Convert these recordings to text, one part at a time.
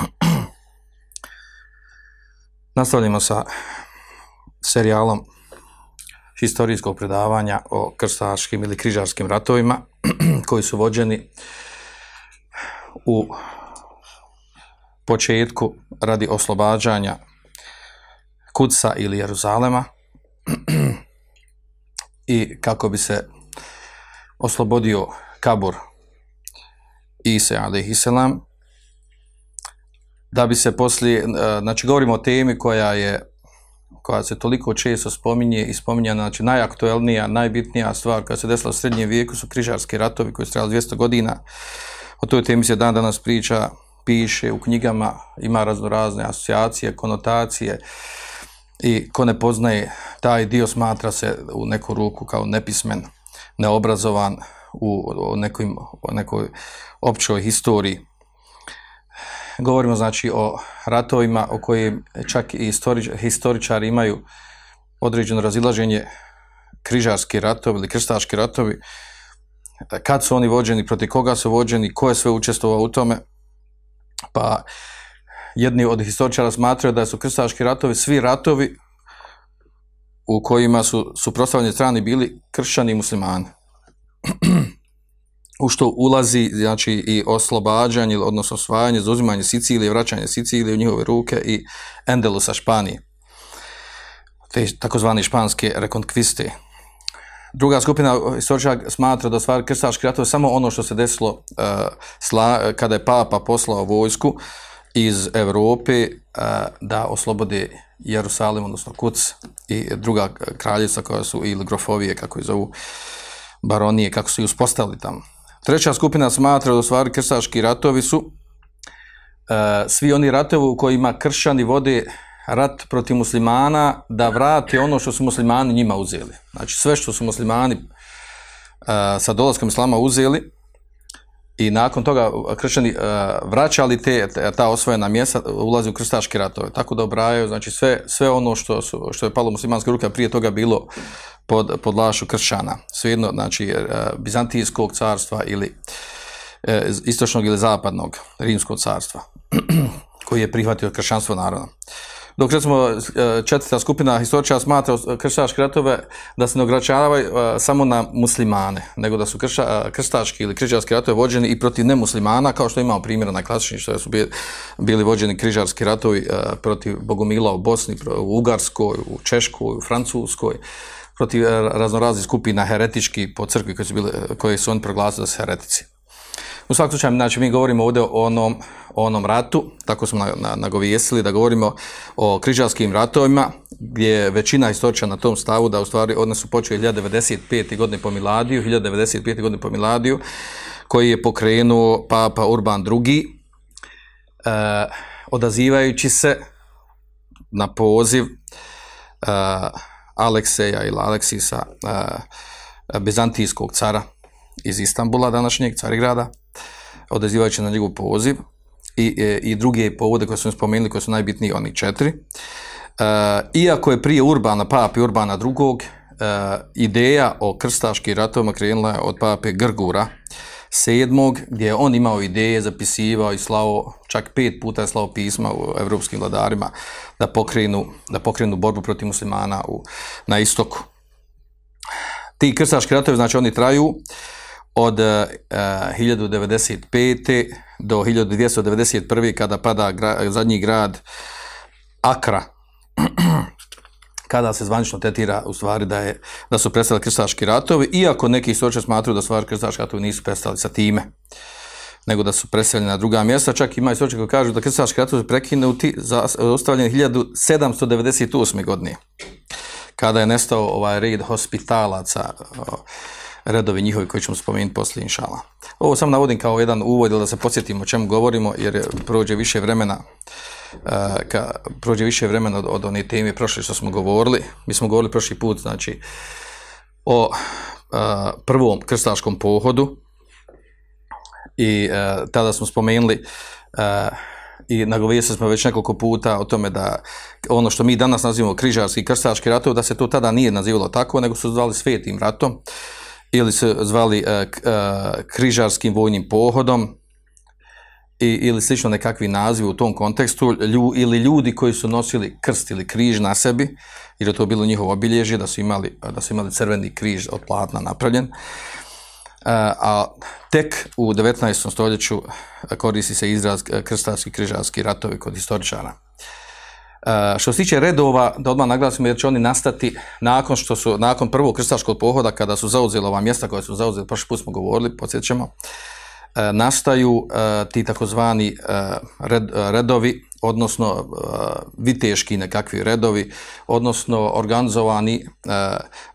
Nastavljamo sa serijalom historijskog predavanja o krstaškim ili križarskim ratovima koji su vođeni u početku radi oslobađanja Kudsa ili Jeruzalema i kako bi se oslobodio Kabur Ise alaihisselam da bi se poslije, znači govorimo o temi koja je koja se toliko često spominje i spominje, znači najaktuelnija, najbitnija stvar koja se desila u srednjem vijeku su križarski ratovi koji su trajali 200 godina. O toj temi se dan danas priča, piše u knjigama, ima razno razne asocijacije, konotacije i ko ne poznaje taj dio smatra se u neku ruku kao nepismen, neobrazovan u, nekim, u nekoj općoj historiji govorimo znači o ratovima o kojim čak i historič, historičari imaju određeno razilaženje križarski ratovi ili krstaški ratovi, kad su oni vođeni, protiv koga su vođeni, ko je sve učestvovao u tome, pa jedni od historičara smatraju da su krstaški ratovi svi ratovi u kojima su suprotstavljeni strani bili kršćani i muslimani u što ulazi znači i oslobađanje, odnosno osvajanje, zauzimanje Sicilije, vraćanje Sicilije u njihove ruke i Endelusa Španije. Te takozvani španske rekonkviste. Druga skupina istoričara smatra da stvari krstaški ratovi samo ono što se desilo uh, sla, kada je papa poslao vojsku iz Europe uh, da oslobode Jerusalim, odnosno Kuc i druga kraljica koja su ili grofovije, kako je zovu, baronije, kako su i uspostavili tamo. Treća skupina smatra da stvari krstaški ratovi su uh, svi oni ratovi u kojima kršćani vode rat protiv muslimana da vrati ono što su muslimani njima uzeli. Znači sve što su muslimani uh, sa dolaskom islama uzeli i nakon toga kršćani uh, vraćali te, ta osvojena mjesta, ulazi u krstaški ratove. Tako da obrajaju, znači sve, sve ono što, su, što je palo muslimanske ruke, prije toga bilo pod, pod lašu kršćana. Svejedno, znači, Bizantijskog carstva ili istočnog ili zapadnog rimskog carstva, koji je prihvatio kršćanstvo narodno. Dok recimo četvrta skupina historičara smatra krštaške ratove da se ne ograničavaju samo na muslimane, nego da su krša, ili križarski ratovi vođeni i protiv nemuslimana, kao što imamo primjera najklasični, što su bili vođeni križarski ratovi protiv Bogomila u Bosni, u Ugarskoj, u Češkoj, u Francuskoj, protiv raznoraznih skupina heretički po crkvi koje su, bile, koje su oni proglasili da su heretici. U svakom slučaju, znači, mi govorimo ovdje o onom, o onom ratu, tako smo nagovijesili da govorimo o križarskim ratovima, gdje je većina historiča na tom stavu da u stvari one su počeli 1095. godine po Miladiju, 1095. godine po Miladiju, koji je pokrenuo Papa Urban II. Eh, odazivajući se na poziv eh, Alekseja ili Aleksisa uh, bizantijskog cara iz Istambula, današnjeg Carigrada, odazivajući na njegov poziv i, i druge povode koje su spomenuli, koje su najbitniji, oni četiri. Uh, iako je prije Urbana, papi Urbana drugog, uh, ideja o krstaškim ratovima krenula od pape Grgura, sedmog, gdje je on imao ideje, zapisivao i slao, čak pet puta je slao pisma u evropskim vladarima da pokrenu, da pokrenu borbu protiv muslimana u, na istoku. Ti krstaški ratovi, znači oni traju od uh, 1095. do 1291. kada pada gra, zadnji grad Akra kada se zvanično tetira u stvari da, je, da su prestali krstaški ratovi, iako neki istoričari smatruju da stvari krstaški ratovi nisu prestali sa time, nego da su preseljeni na druga mjesta. Čak ima istoričari koji kažu da krstaški ratovi prekinuti za ostavljeni 1798. godine, kada je nestao ovaj red hospitalaca, redovi njihovi koji ćemo spomenuti poslije inšala. Ovo sam navodim kao jedan uvod da se podsjetimo o čemu govorimo jer je- prođe više vremena e, ka, prođe više vremena od, od one teme prošle što smo govorili. Mi smo govorili prošli put znači o e, prvom krstaškom pohodu i e, tada smo spomenuli e, i nagovijestili smo već nekoliko puta o tome da ono što mi danas nazivamo križarski krstaški ratovi, da se to tada nije nazivalo tako, nego su zvali svetim ratom ili se zvali e, križarskim vojnim pohodom i, ili slično nekakvi nazivi u tom kontekstu ili ljudi koji su nosili krst ili križ na sebi jer je to bilo njihovo obilježje da su imali, da su imali crveni križ od platna napravljen E, a tek u 19. stoljeću koristi se izraz krstaški križarski ratovi kod historičara. E, što se tiče redova, da odmah naglasimo jer će oni nastati nakon što su, nakon prvog krstaškog pohoda, kada su zauzeli ova mjesta koja su zauzeli, prošli put smo govorili, podsjećamo, e, nastaju e, ti takozvani red, redovi, odnosno viteški nekakvi redovi, odnosno organizovani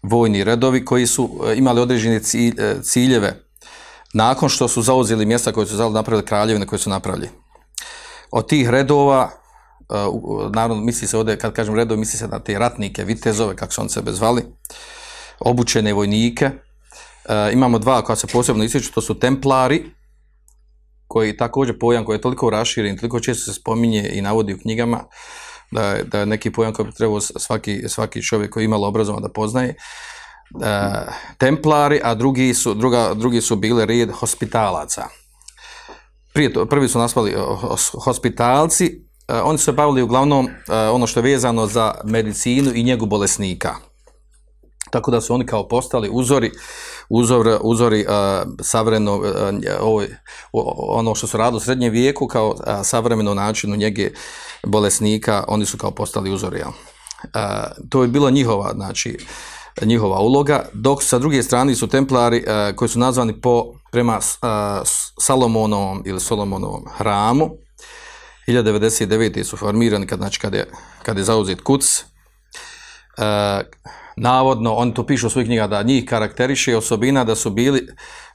vojni redovi koji su imali određene cilj- ciljeve nakon što su zauzeli mjesta koje su zauzeli napravili kraljevine koje su napravili. Od tih redova, naravno misli se ovdje, kad kažem redovi, misli se na te ratnike, vitezove, kako su on sebe zvali, obučene vojnike. E, imamo dva koja se posebno ističu, to su templari, koji također pojam koji je toliko raširen, toliko često se spominje i navodi u knjigama, da je, da neki pojam koji bi trebao svaki, svaki čovjek koji je imalo obrazovan da poznaje. E, templari, a drugi su, druga, drugi su bili red hospitalaca. Prije prvi su nasvali hospitalci, oni su se bavili uglavnom e, ono što je vezano za medicinu i njegu bolesnika. Tako da su oni kao postali uzori, uzor, uzori uh, savremeno, ono što su radili u srednjem vijeku kao savremeno načinu njege bolesnika, oni su kao postali uzori. Uh, to je bila njihova, znači, njihova uloga, dok sa druge strane su templari koji su nazvani po, prema Salomonovom ili Solomonovom hramu, 1099. su formirani kad, znači, kad, je, kad je zauzet kuc, e, navodno, oni to pišu u svojih knjiga da njih karakteriše osobina da su bili,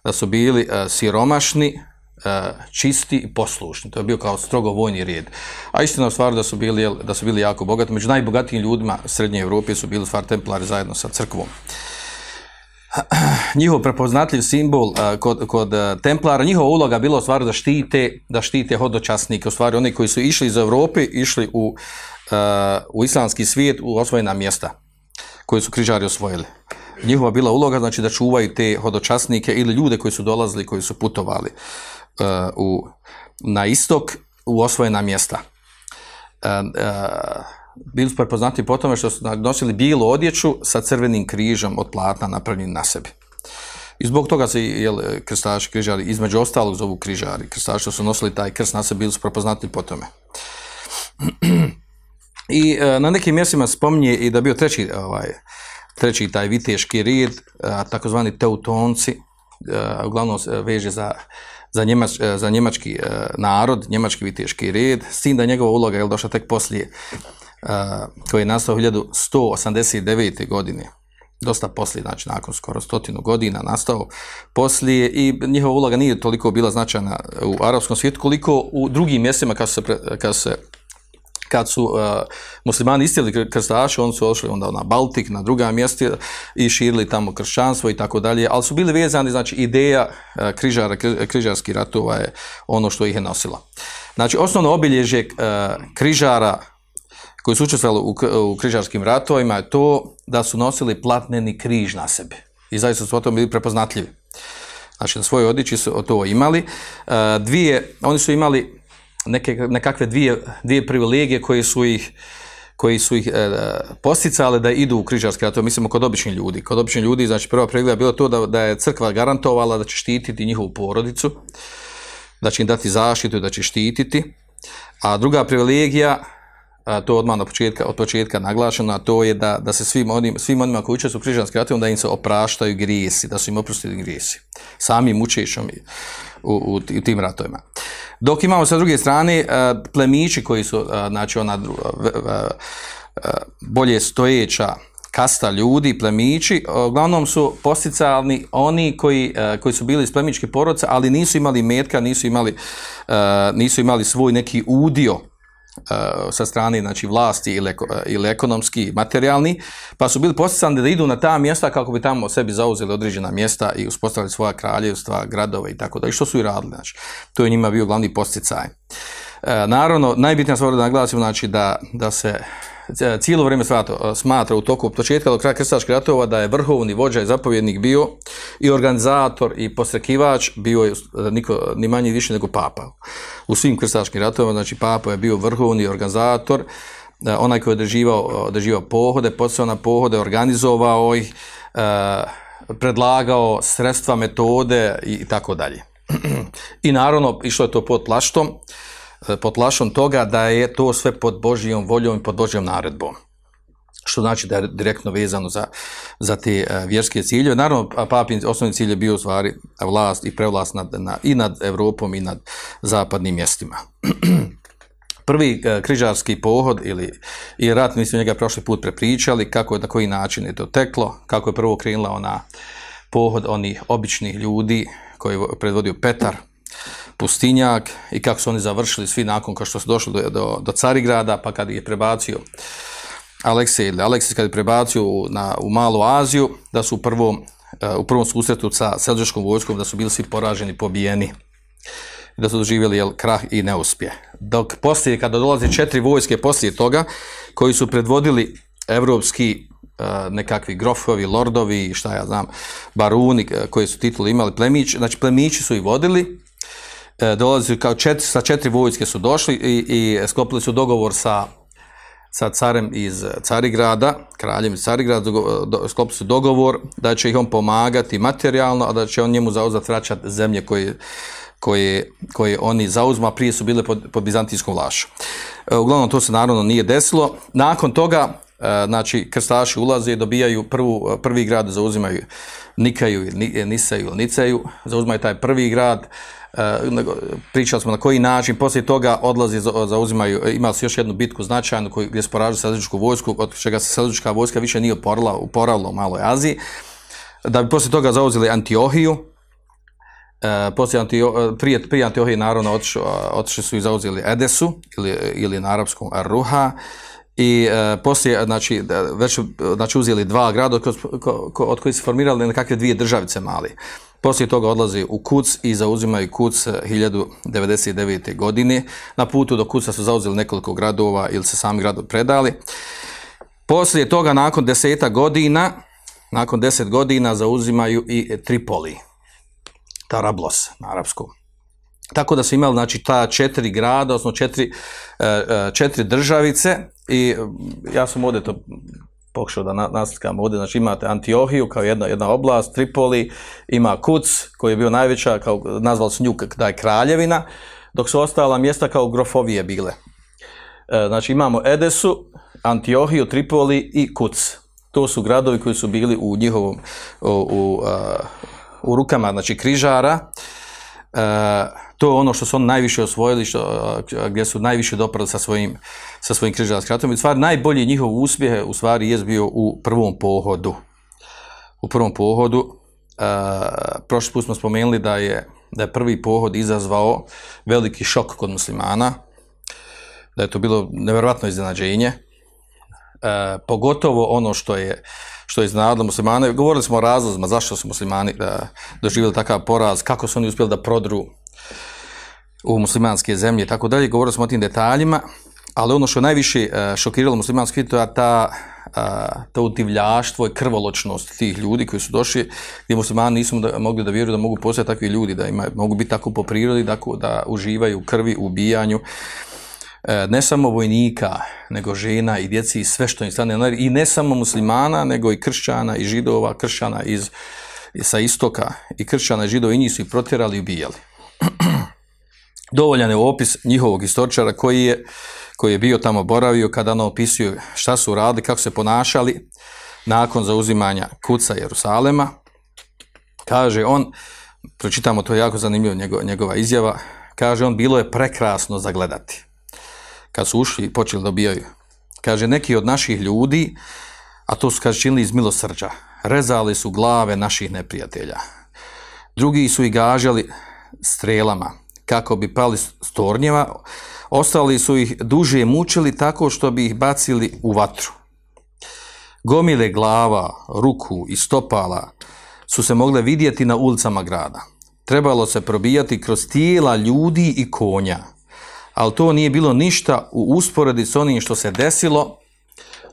da su bili e, siromašni, e, čisti i poslušni. To je bio kao strogo vojni red. A istina u stvari da su bili, da su bili jako bogati. Među najbogatijim ljudima Srednje Evrope su bili u stvari templari zajedno sa crkvom. Njihov prepoznatljiv simbol a, kod, kod a, templara, njihova uloga bila u stvari da štite, da štite hodočasnike, u stvari oni koji su išli iz Europe, išli u, a, u islamski svijet, u osvojena mjesta koje su križari osvojili. Njihova bila uloga znači da čuvaju te hodočasnike ili ljude koji su dolazili, koji su putovali uh, u, na istok u osvojena mjesta. Bili su prepoznati po tome što su nosili bijelu odjeću sa crvenim križom od platna napravljenim na sebi. I zbog toga se jel, krstaši, križari, između ostalog zovu križari. Krstaši su nosili taj krst na sebi bili su prepoznati po tome. I e, na nekim mjestima spominje i da bio treći, ovaj, treći taj viteški red, takozvani teutonci, a, uglavnom veže za, za, njemač, e, za njemački e, narod, njemački viteški red, s tim da je njegova uloga je došla tek poslije, a, koji je nastao 1189. godine dosta poslije, znači nakon skoro stotinu godina nastao poslije i njihova uloga nije toliko bila značajna u arapskom svijetu koliko u drugim mjestima kad se, kad se kad su uh, muslimani istili krstaši, oni su ošli onda na Baltik, na druga mjesta i širili tamo kršćanstvo i tako dalje, ali su bili vezani, znači ideja uh, križara, kri- križarskih ratova je ono što ih je nosilo. Znači, osnovno obilježje uh, križara koji su učestvovali u, u križarskim ratovima je to da su nosili platneni križ na sebi. I zaista su o tom bili prepoznatljivi. Znači, na svojoj odjeći su to imali. Uh, dvije, oni su imali neke, nekakve dvije, dvije privilegije koje su ih koji su ih e, posticale da idu u križarske ratove, mislimo kod običnih ljudi. Kod običnih ljudi, znači prva privilegija bilo to da, da je crkva garantovala da će štititi njihovu porodicu, da će im dati zaštitu da će štititi. A druga privilegija, a, to odmah na početka, od početka naglašeno, a to je da, da se svim, onim, svim onima koji učestvuju u križanskim ratovima, da im se opraštaju grijesi, da su im oprostili grijesi. Samim učešćom u, u, u tim ratovima. Dok imamo sa druge strane plemići koji su, znači ona bolje stojeća kasta ljudi, plemići, uglavnom su posticalni oni koji, koji su bili iz plemičke porodice, ali nisu imali metka, nisu imali, nisu imali svoj neki udio sa strane znači, vlasti ili, eko- ili ekonomski, materijalni, pa su bili posticani da idu na ta mjesta kako bi tamo sebi zauzeli određena mjesta i uspostavili svoja kraljevstva, gradove i tako da. I što su i radili, znači. To je njima bio glavni posticaj. E, naravno, najbitnija stvar da naglasimo, znači da, da se e, cijelo vrijeme smatra, smatra u toku početka do kraja krstaških ratova da je vrhovni vođa i zapovjednik bio i organizator i posrekivač bio je e, niko, ni manje više nego papa. U svim krstaškim ratovima, znači papa je bio vrhovni organizator, e, onaj koji je određivao, određivao pohode, podsjeo na pohode, organizovao ih, e, predlagao sredstva, metode i tako dalje. I naravno, išlo je to pod plaštom, e, pod plaštom toga da je to sve pod Božijom voljom i pod Božijom naredbom. Što znači da je direktno vezano za, za te e, vjerske ciljeve. Naravno, a papin osnovni cilj je bio u stvari vlast i prevlast nad, na, i nad Europom i nad zapadnim mjestima. Prvi e, križarski pohod ili i rat, mi smo njega prošli put prepričali, kako je, na koji način je to teklo, kako je prvo krenula ona pohod onih običnih ljudi koji je predvodio Petar, pustinjak i kako su oni završili svi nakon kao što su došli do, do, do Carigrada, pa kad je prebacio Aleksej ili Aleksis kad je prebacio na, u Malu Aziju, da su u prvom, e, u prvom susretu sa selđaškom vojskom, da su bili svi poraženi, pobijeni, da su doživjeli jel, krah i neuspje. Dok poslije, kada dolaze četiri vojske poslije toga, koji su predvodili evropski e, nekakvi grofovi, lordovi, šta ja znam, baruni e, koji su tituli imali plemići, znači plemići su ih vodili, e, dolazili kao četiri, sa četiri vojske su došli i, i sklopili su dogovor sa sa carem iz Carigrada, kraljem iz Carigrada, do- sklopili su dogovor da će ih on pomagati materijalno, a da će on njemu zauzat vraćati zemlje koje, koje, koje oni zauzma, prije su bile pod, pod bizantijskom. E, Uglavnom, to se naravno nije desilo. Nakon toga, e, znači, krstaši ulaze i dobijaju prvu, prvi grad, zauzimaju Nikaju, Ni- Nisaju, Niceju, zauzimaju taj prvi grad, pričali smo na koji način, poslije toga odlazi, za- zauzimaju, e, imali su još jednu bitku značajnu koju, gdje su poražili selđučku vojsku, od čega se selđučka vojska više nije uporala u Maloj Aziji, da bi poslije toga zauzeli Antiohiju, E, poslije Antio, e, prije, prije Antiohije naravno otišli, su i zauzeli Edesu ili, ili na arapskom Ruha i e, poslije znači, već znači, uzeli dva grada od, od kojih se formirali nekakve dvije državice mali. Poslije toga odlazi u Kuc i zauzimaju Kuc e, 1099. godine. Na putu do Kuca su zauzeli nekoliko gradova ili se sami gradovi predali. Poslije toga, nakon deseta godina, nakon deset godina zauzimaju i Tripoli. Tarablos na arapskom. Tako da su imali znači ta četiri grada, odnosno četiri, e, e, četiri državice i ja sam ovdje to pokušao da na, naslikam ovdje, znači imate Antiohiju kao jedna, jedna oblast, Tripoli, ima Kuc koji je bio najveća, kao, nazvali su nju da je kraljevina, dok su ostala mjesta kao grofovije bile. E, Znači imamo Edesu, Antiohiju, Tripoli i Kuc. To su gradovi koji su bili u njihovom, u, u, u rukama znači križara. E, to je ono što su oni najviše osvojili, što, a, gdje su najviše doprali sa svojim, sa svojim križarskim ratom. I u stvari najbolji njihov uspjeh u stvari je bio u prvom pohodu. U prvom pohodu, e, prošli put smo spomenuli da je, da je prvi pohod izazvao veliki šok kod muslimana, da je to bilo nevjerojatno iznenađenje, e, pogotovo ono što je što je iznenadilo muslimane. Govorili smo o razlozima zašto su muslimani e, doživjeli takav poraz, kako su oni uspjeli da prodru u muslimanske zemlje i tako dalje. Govorili smo o tim detaljima, ali ono što je najviše e, šokiralo muslimanski svijet, to je ta, a, to divljaštvo i krvoločnost tih ljudi koji su došli, gdje muslimani nisu mogli da vjeruju da mogu postati takvi ljudi, da ima, mogu biti tako po prirodi, da, da uživaju u krvi, u ubijanju, ne samo vojnika, nego žena i djeci i sve što im stane i ne samo muslimana, nego i kršćana i židova, kršćana iz, sa istoka i kršćana i židova i njih su ih protjerali i ubijali. Dovoljan je opis njihovog istoričara koji je, koji je bio tamo boravio, kada ono opisuje šta su radili, kako se ponašali nakon zauzimanja kuca Jerusalema. Kaže on, pročitamo to jako zanimljivo njegova izjava, kaže on, bilo je prekrasno zagledati. Kad su ušli počeli dobijaju. Kaže, neki od naših ljudi, a to su, kaže, činili iz milosrđa, rezali su glave naših neprijatelja. Drugi su ih gažali strelama, kako bi pali s tornjeva, ostali su ih duže mučili tako što bi ih bacili u vatru. Gomile glava, ruku i stopala su se mogle vidjeti na ulicama grada. Trebalo se probijati kroz tijela ljudi i konja, ali to nije bilo ništa u usporedi s onim što se desilo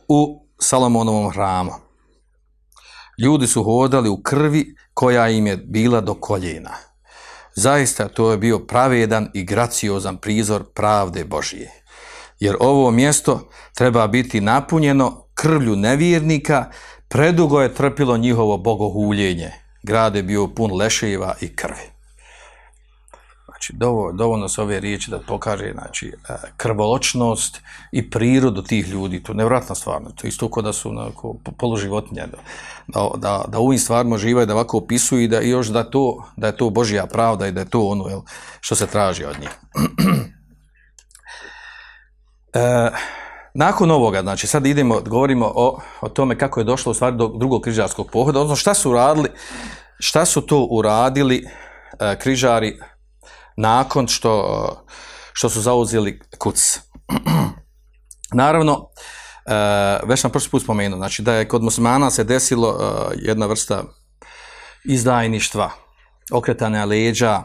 u Salomonovom hramu. Ljudi su hodali u krvi koja im je bila do koljena. Zaista to je bio pravedan i graciozan prizor pravde Božije. Jer ovo mjesto treba biti napunjeno krvlju nevjernika, predugo je trpilo njihovo bogohuljenje. Grad je bio pun leševa i krvi. Znači, dovoljno, su ove riječi da pokaže znači, e, krvoločnost i prirodu tih ljudi. To je nevratna stvarno. To je isto kao da su onako, poluživotnje. Da, da, da u ovim stvarima živaju, da ovako opisuju i da i još da, to, da je to Božja pravda i da je to ono jel, što se traži od njih. e, nakon ovoga, znači sad idemo, govorimo o, o tome kako je došlo u stvari do drugog križarskog pohoda, odnosno šta su uradili, šta su to uradili e, križari nakon što, što su zauzeli kuc. Naravno, e, već sam prošli put spomenuo, znači da je kod muslimana se desilo e, jedna vrsta izdajništva, okretanja leđa,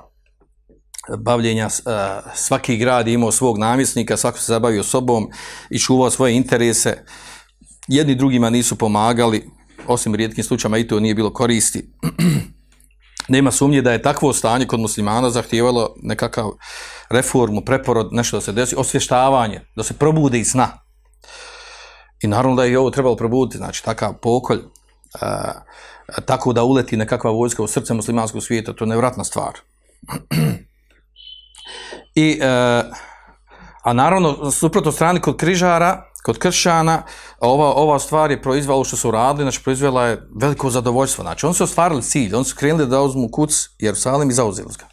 bavljenja, e, svaki grad je imao svog namjesnika, svako se zabavio sobom i čuvao svoje interese, jedni drugima nisu pomagali, osim rijetkim slučajima i to nije bilo koristi. nema sumnje da je takvo stanje kod muslimana zahtijevalo nekakav reformu, preporod, nešto da se desi, osvještavanje, da se probude iz sna. I naravno da je i ovo trebalo probuditi, znači takav pokolj, e, tako da uleti nekakva vojska u srce muslimanskog svijeta, to je nevratna stvar. I, e, a naravno, suprotno strani kod križara, kod kršćana, ova, ova stvar je proizvala što su radili, znači proizvela je veliko zadovoljstvo. Znači, oni su ostvarili cilj, oni su krenuli da uzmu kuc Jerusalim i zauzeli ga.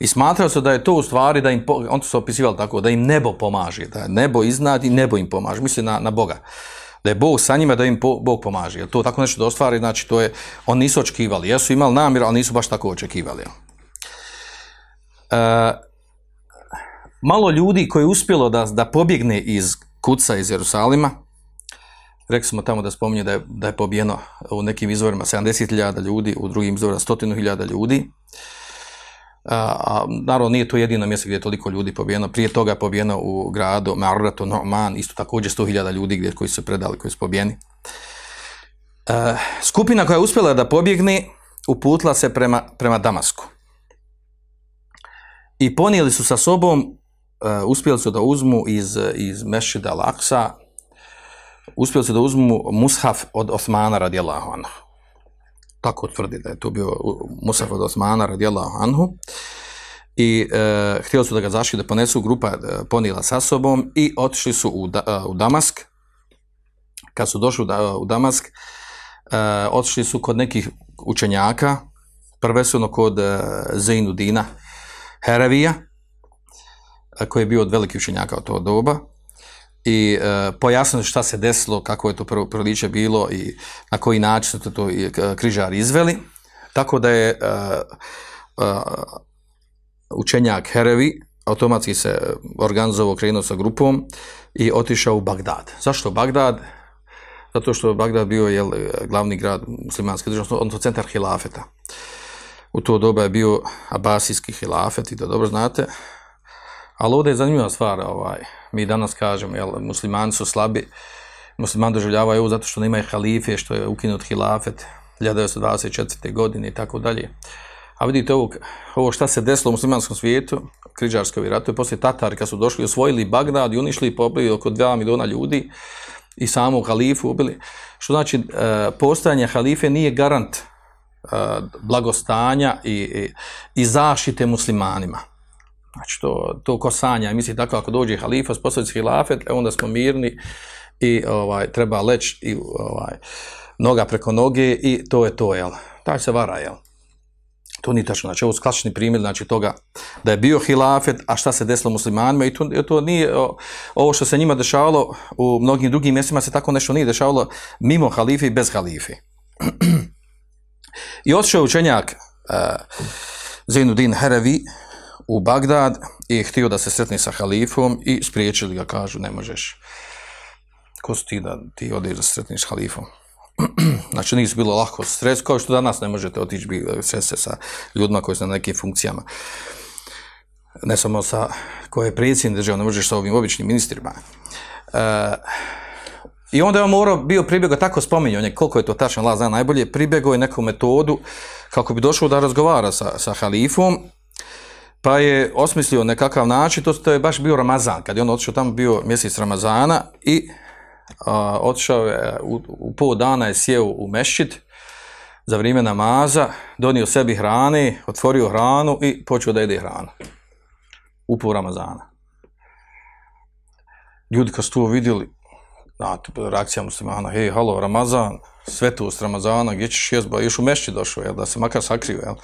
I smatrao se da je to u stvari, da im, on su opisivali tako, da im nebo pomaže, da nebo iznad i nebo im pomaže, misli na, na Boga. Da je Bog sa njima, da im Bog pomaže. Jer to tako nešto da ostvari, znači to je, oni nisu očekivali. Jesu imali namjer, ali nisu baš tako očekivali. E, malo ljudi koji je uspjelo da, da pobjegne iz kuca iz Jerusalima. Rekli smo tamo da spominje da je, da je pobijeno u nekim izvorima 70.000 ljudi, u drugim izvorima 100.000 ljudi. A, a, naravno nije to jedino mjesto gdje je toliko ljudi pobijeno. Prije toga je pobijeno u gradu Marratu, Norman, isto također 100.000 ljudi gdje, koji su predali, koji su pobijeni. E, skupina koja je uspjela da pobjegne uputila se prema, prema Damasku. I ponijeli su sa sobom uspjeli su da uzmu iz, iz Mešida Laksa, uspjeli su da uzmu mushaf od Osmana radijallahu anhu. Tako tvrdi da je to bio mushaf od Osmana radijallahu anhu. I uh, htjeli su da ga zašli, da ponesu grupa uh, ponijela sa sobom i otišli su u, da, u Damask. Kad su došli u, da, u Damask, otišli su kod nekih učenjaka, prvenstveno kod Zeinudina Herevija, koji je bio od velikih učenjaka od tog doba i e, pojasnili šta se desilo, kako je to proliče bilo i na koji način su to, to križari izveli. Tako da je e, e, učenjak Herevi automatski se organizovao, krenuo sa grupom i otišao u Bagdad. Zašto Bagdad? Zato što Bagdad bio jel, glavni grad muslimanske države, odnosno centar hilafeta. U to doba je bio abasijski hilafet i da dobro znate, ali ovdje je zanimljiva stvar, ovaj, mi danas kažemo, jel, muslimani su slabi, muslimani doživljavaju ovo zato što nemaju halife, što je ukinut hilafet 1924. godine i tako dalje. A vidite ovo, ovo šta se desilo u muslimanskom svijetu, križarskoj ratu, je poslije Tatari kad su došli, osvojili Bagdad i unišli i pobili oko 2 miliona ljudi i samu halifu ubili. Što znači, e, postojanje halife nije garant e, blagostanja i, i, i zaštite muslimanima Znači, to, to kosanja, misli tako, ako dođe halifa, sposobit hilafet, e, onda smo mirni i ovaj, treba leć i ovaj, noga preko noge i to je to, jel? Taj se vara, jel? To nije tačno. Znači, ovo su klasični primjer znači, toga da je bio hilafet, a šta se desilo muslimanima i to, to nije, ovo što se njima dešavalo u mnogim drugim mjestima se tako nešto nije dešavalo mimo halife i bez halife. I otišao je učenjak uh, Zainuddin Herevi u Bagdad i htio da se sretne sa halifom i spriječili ga, kažu, ne možeš. Ko su ti da ti odeš da sretniš s halifom? znači nisu bilo lako stres, kao što danas ne možete otići sresti sa ljudima koji su na nekim funkcijama. Ne samo sa koje je predsjednik država, ne možeš sa ovim običnim ministrima. E, I onda je on morao, bio pribjegao, tako spominjao je koliko je to tačno, Allah zna najbolje, pribjegao je neku metodu kako bi došao da razgovara sa, sa halifom, pa je osmislio nekakav način, to, je baš bio Ramazan, kad je on otišao tamo bio mjesec Ramazana i otišao je, u, u pol dana je sjeo u mešćid za vrijeme namaza, donio sebi hrane, otvorio hranu i počeo da jede hranu. U pol Ramazana. Ljudi kad su to vidjeli, znate, reakcija muslimana, hej, halo, Ramazan, svetost Ramazana, gdje ćeš jezba, još u mešći došao, jel, da se makar sakrio, jel.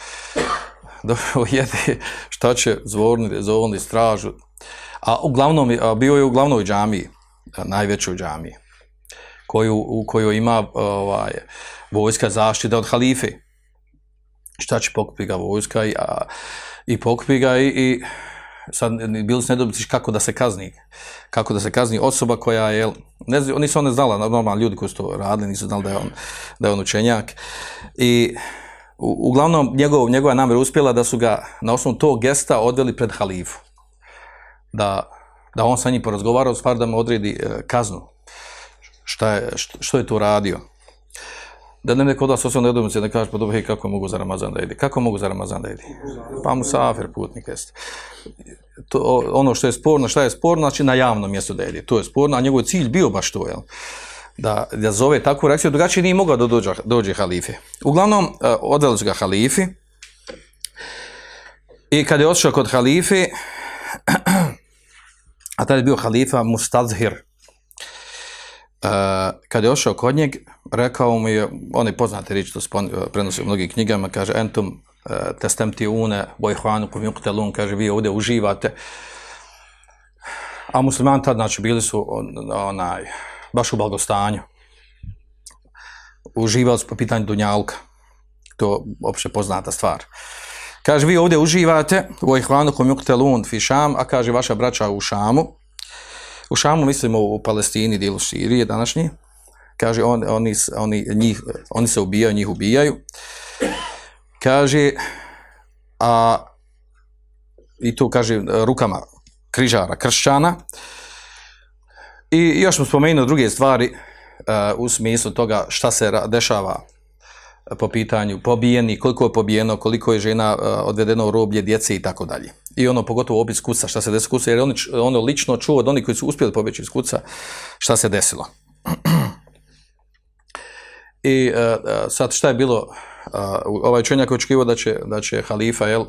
Dobro, jede, šta će, zvorni, zvorni, stražu. A uglavnom, a bio je u glavnoj džamiji, najvećoj džamiji, koju, u kojoj ima ovaj, vojska zaštita od halife. Šta će pokupi ga vojska i, a, i pokupi ga i, i sad bili su nedobici kako da se kazni, kako da se kazni osoba koja je, ne znam, oni su ne znala, normalni ljudi koji su to radili, nisu znali da da je on učenjak i uglavnom njegov, njegova namjera uspjela da su ga na osnovu tog gesta odveli pred halifu. Da, da on sa njim porazgovarao, stvar da mu odredi e, kaznu. Šta je, što, je to radio? Da ne neko od vas osobno nedomice da kaže, pa dobro, kako mogu za Ramazan da idi? Kako mogu za Ramazan da idi? Pa mu safer putnik jeste. To, ono što je sporno, šta je sporno, znači na javnom mjestu da idi. To je sporno, a njegov cilj bio baš to, jel? Da, da zove takvu reakciju, drugačije nije mogao da dođe, dođe halife. Uglavnom, e, odveli su ga halifi i kad je otišao kod halife, a tada je bio halifa Mustazhir, Uh, kad je ošao kod njeg, rekao mu je, on je poznate riječi, to prenosi u mnogim knjigama, kaže, entum uh, testem ti une, bojhvanu kum yuktelun, kaže, vi ovdje uživate. A muslimani tad, znači, bili su onaj, baš u blagostanju. Uživali su po pitanju Dunjalka. To opće poznata stvar. Kaže, vi ovdje uživate, bojhvanu kum yuktelun fi šam, a kaže, vaša braća u Šamu, U Šamu mislimo u Palestini, dijelu Sirije današnji. Kaže, on, oni, oni, njih, oni se ubijaju, njih ubijaju. Kaže, a i tu kaže rukama križara, kršćana. I još smo spomenuli druge stvari uh, u smislu toga šta se dešava po pitanju pobijeni, koliko je pobijeno, koliko je žena uh, odvedeno u roblje, djece i tako dalje. I ono pogotovo opis kuca, šta se desilo kuca, jer on ono lično čuo od onih koji su uspjeli pobjeći iz kuca, šta se desilo. I uh, sad šta je bilo, ovaj čovjek očekivao da će, da će halifa jel,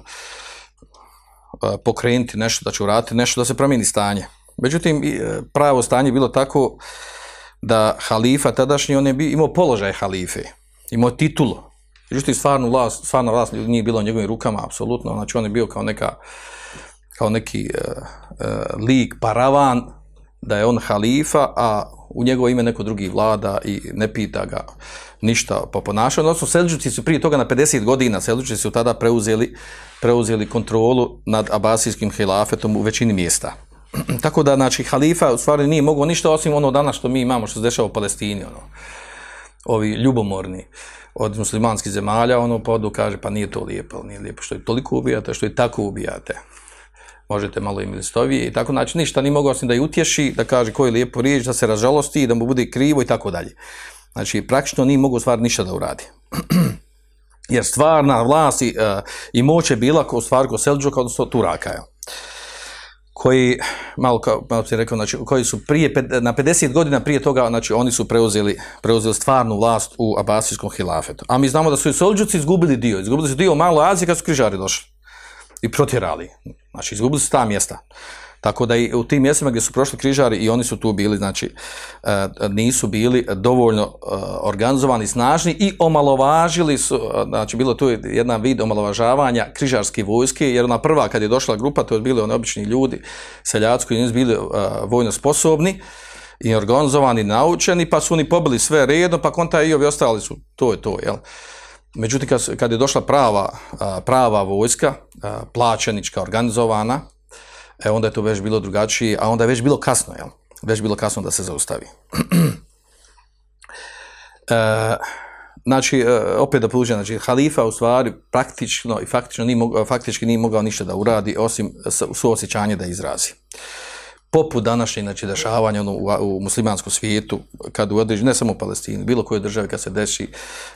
pokrenuti nešto, da će uratiti nešto, da se promijeni stanje. Međutim, pravo stanje bilo tako da halifa tadašnji, on je imao položaj halife, imao titulu. Međutim, stvarno vlast, stvarno vlast nije bilo u njegovim rukama, apsolutno. Znači, on je bio kao neka, kao neki uh, uh, lik, paravan, da je on halifa, a u njegovo ime neko drugi vlada i ne pita ga ništa po ponašanju. Odnosno, Selđuci su prije toga na 50 godina, Selđuci su tada preuzeli, preuzeli kontrolu nad abasijskim hilafetom u većini mjesta. Tako da, znači, halifa u stvari nije mogao ništa osim ono danas što mi imamo, što se dešava u Palestini, ono. Ovi ljubomorni od muslimanskih zemalja, ono podu kaže, pa nije to lijepo, nije lijepo što je toliko ubijate, što je tako ubijate. Možete malo im listovije i tako, znači ništa nije mogao osim da je utješi, da kaže koji je lijepo riječ, da se ražalosti, da mu bude krivo i tako dalje. Znači, praktično nije mogao stvar ništa da uradi. Jer stvarna vlast i, i moć je bila ko stvar ko Selđuka, odnosno Turaka. Je koji, malo kao malo ti rekao, znači, koji su prije, na 50 godina prije toga, znači, oni su preuzeli, preuzeli stvarnu vlast u Abasijskom hilafetu. A mi znamo da su i Selđuci izgubili dio, izgubili su dio malo Azije kad su križari došli i protjerali. Znači, izgubili su ta mjesta. Tako da i u tim mjestima gdje su prošli križari i oni su tu bili, znači, e, nisu bili dovoljno e, organizovani, snažni i omalovažili su, e, znači, bilo tu jedna vid omalovažavanja križarske vojske, jer ona prva kad je došla grupa, to je bili oni obični ljudi, seljaci koji nisu bili vojno sposobni, i organizovani, naučeni, pa su oni pobili sve redom, pa konta i ovi ostali su, to je to, jel? Međutim, kad, kad je došla prava, prava vojska, plaćenička, organizovana, e, onda je to već bilo drugačije, a onda je već bilo kasno, jel? Već bilo kasno da se zaustavi. e, znači, e, opet da pođe, znači, halifa u stvari praktično i faktično nije mogao, faktički nije mogao ništa da uradi, osim suosjećanje da izrazi poput današnjih znači, dešavanja ono, u, u muslimanskom svijetu, kad u određeni, ne samo u Palestini, bilo koje države kad se desi,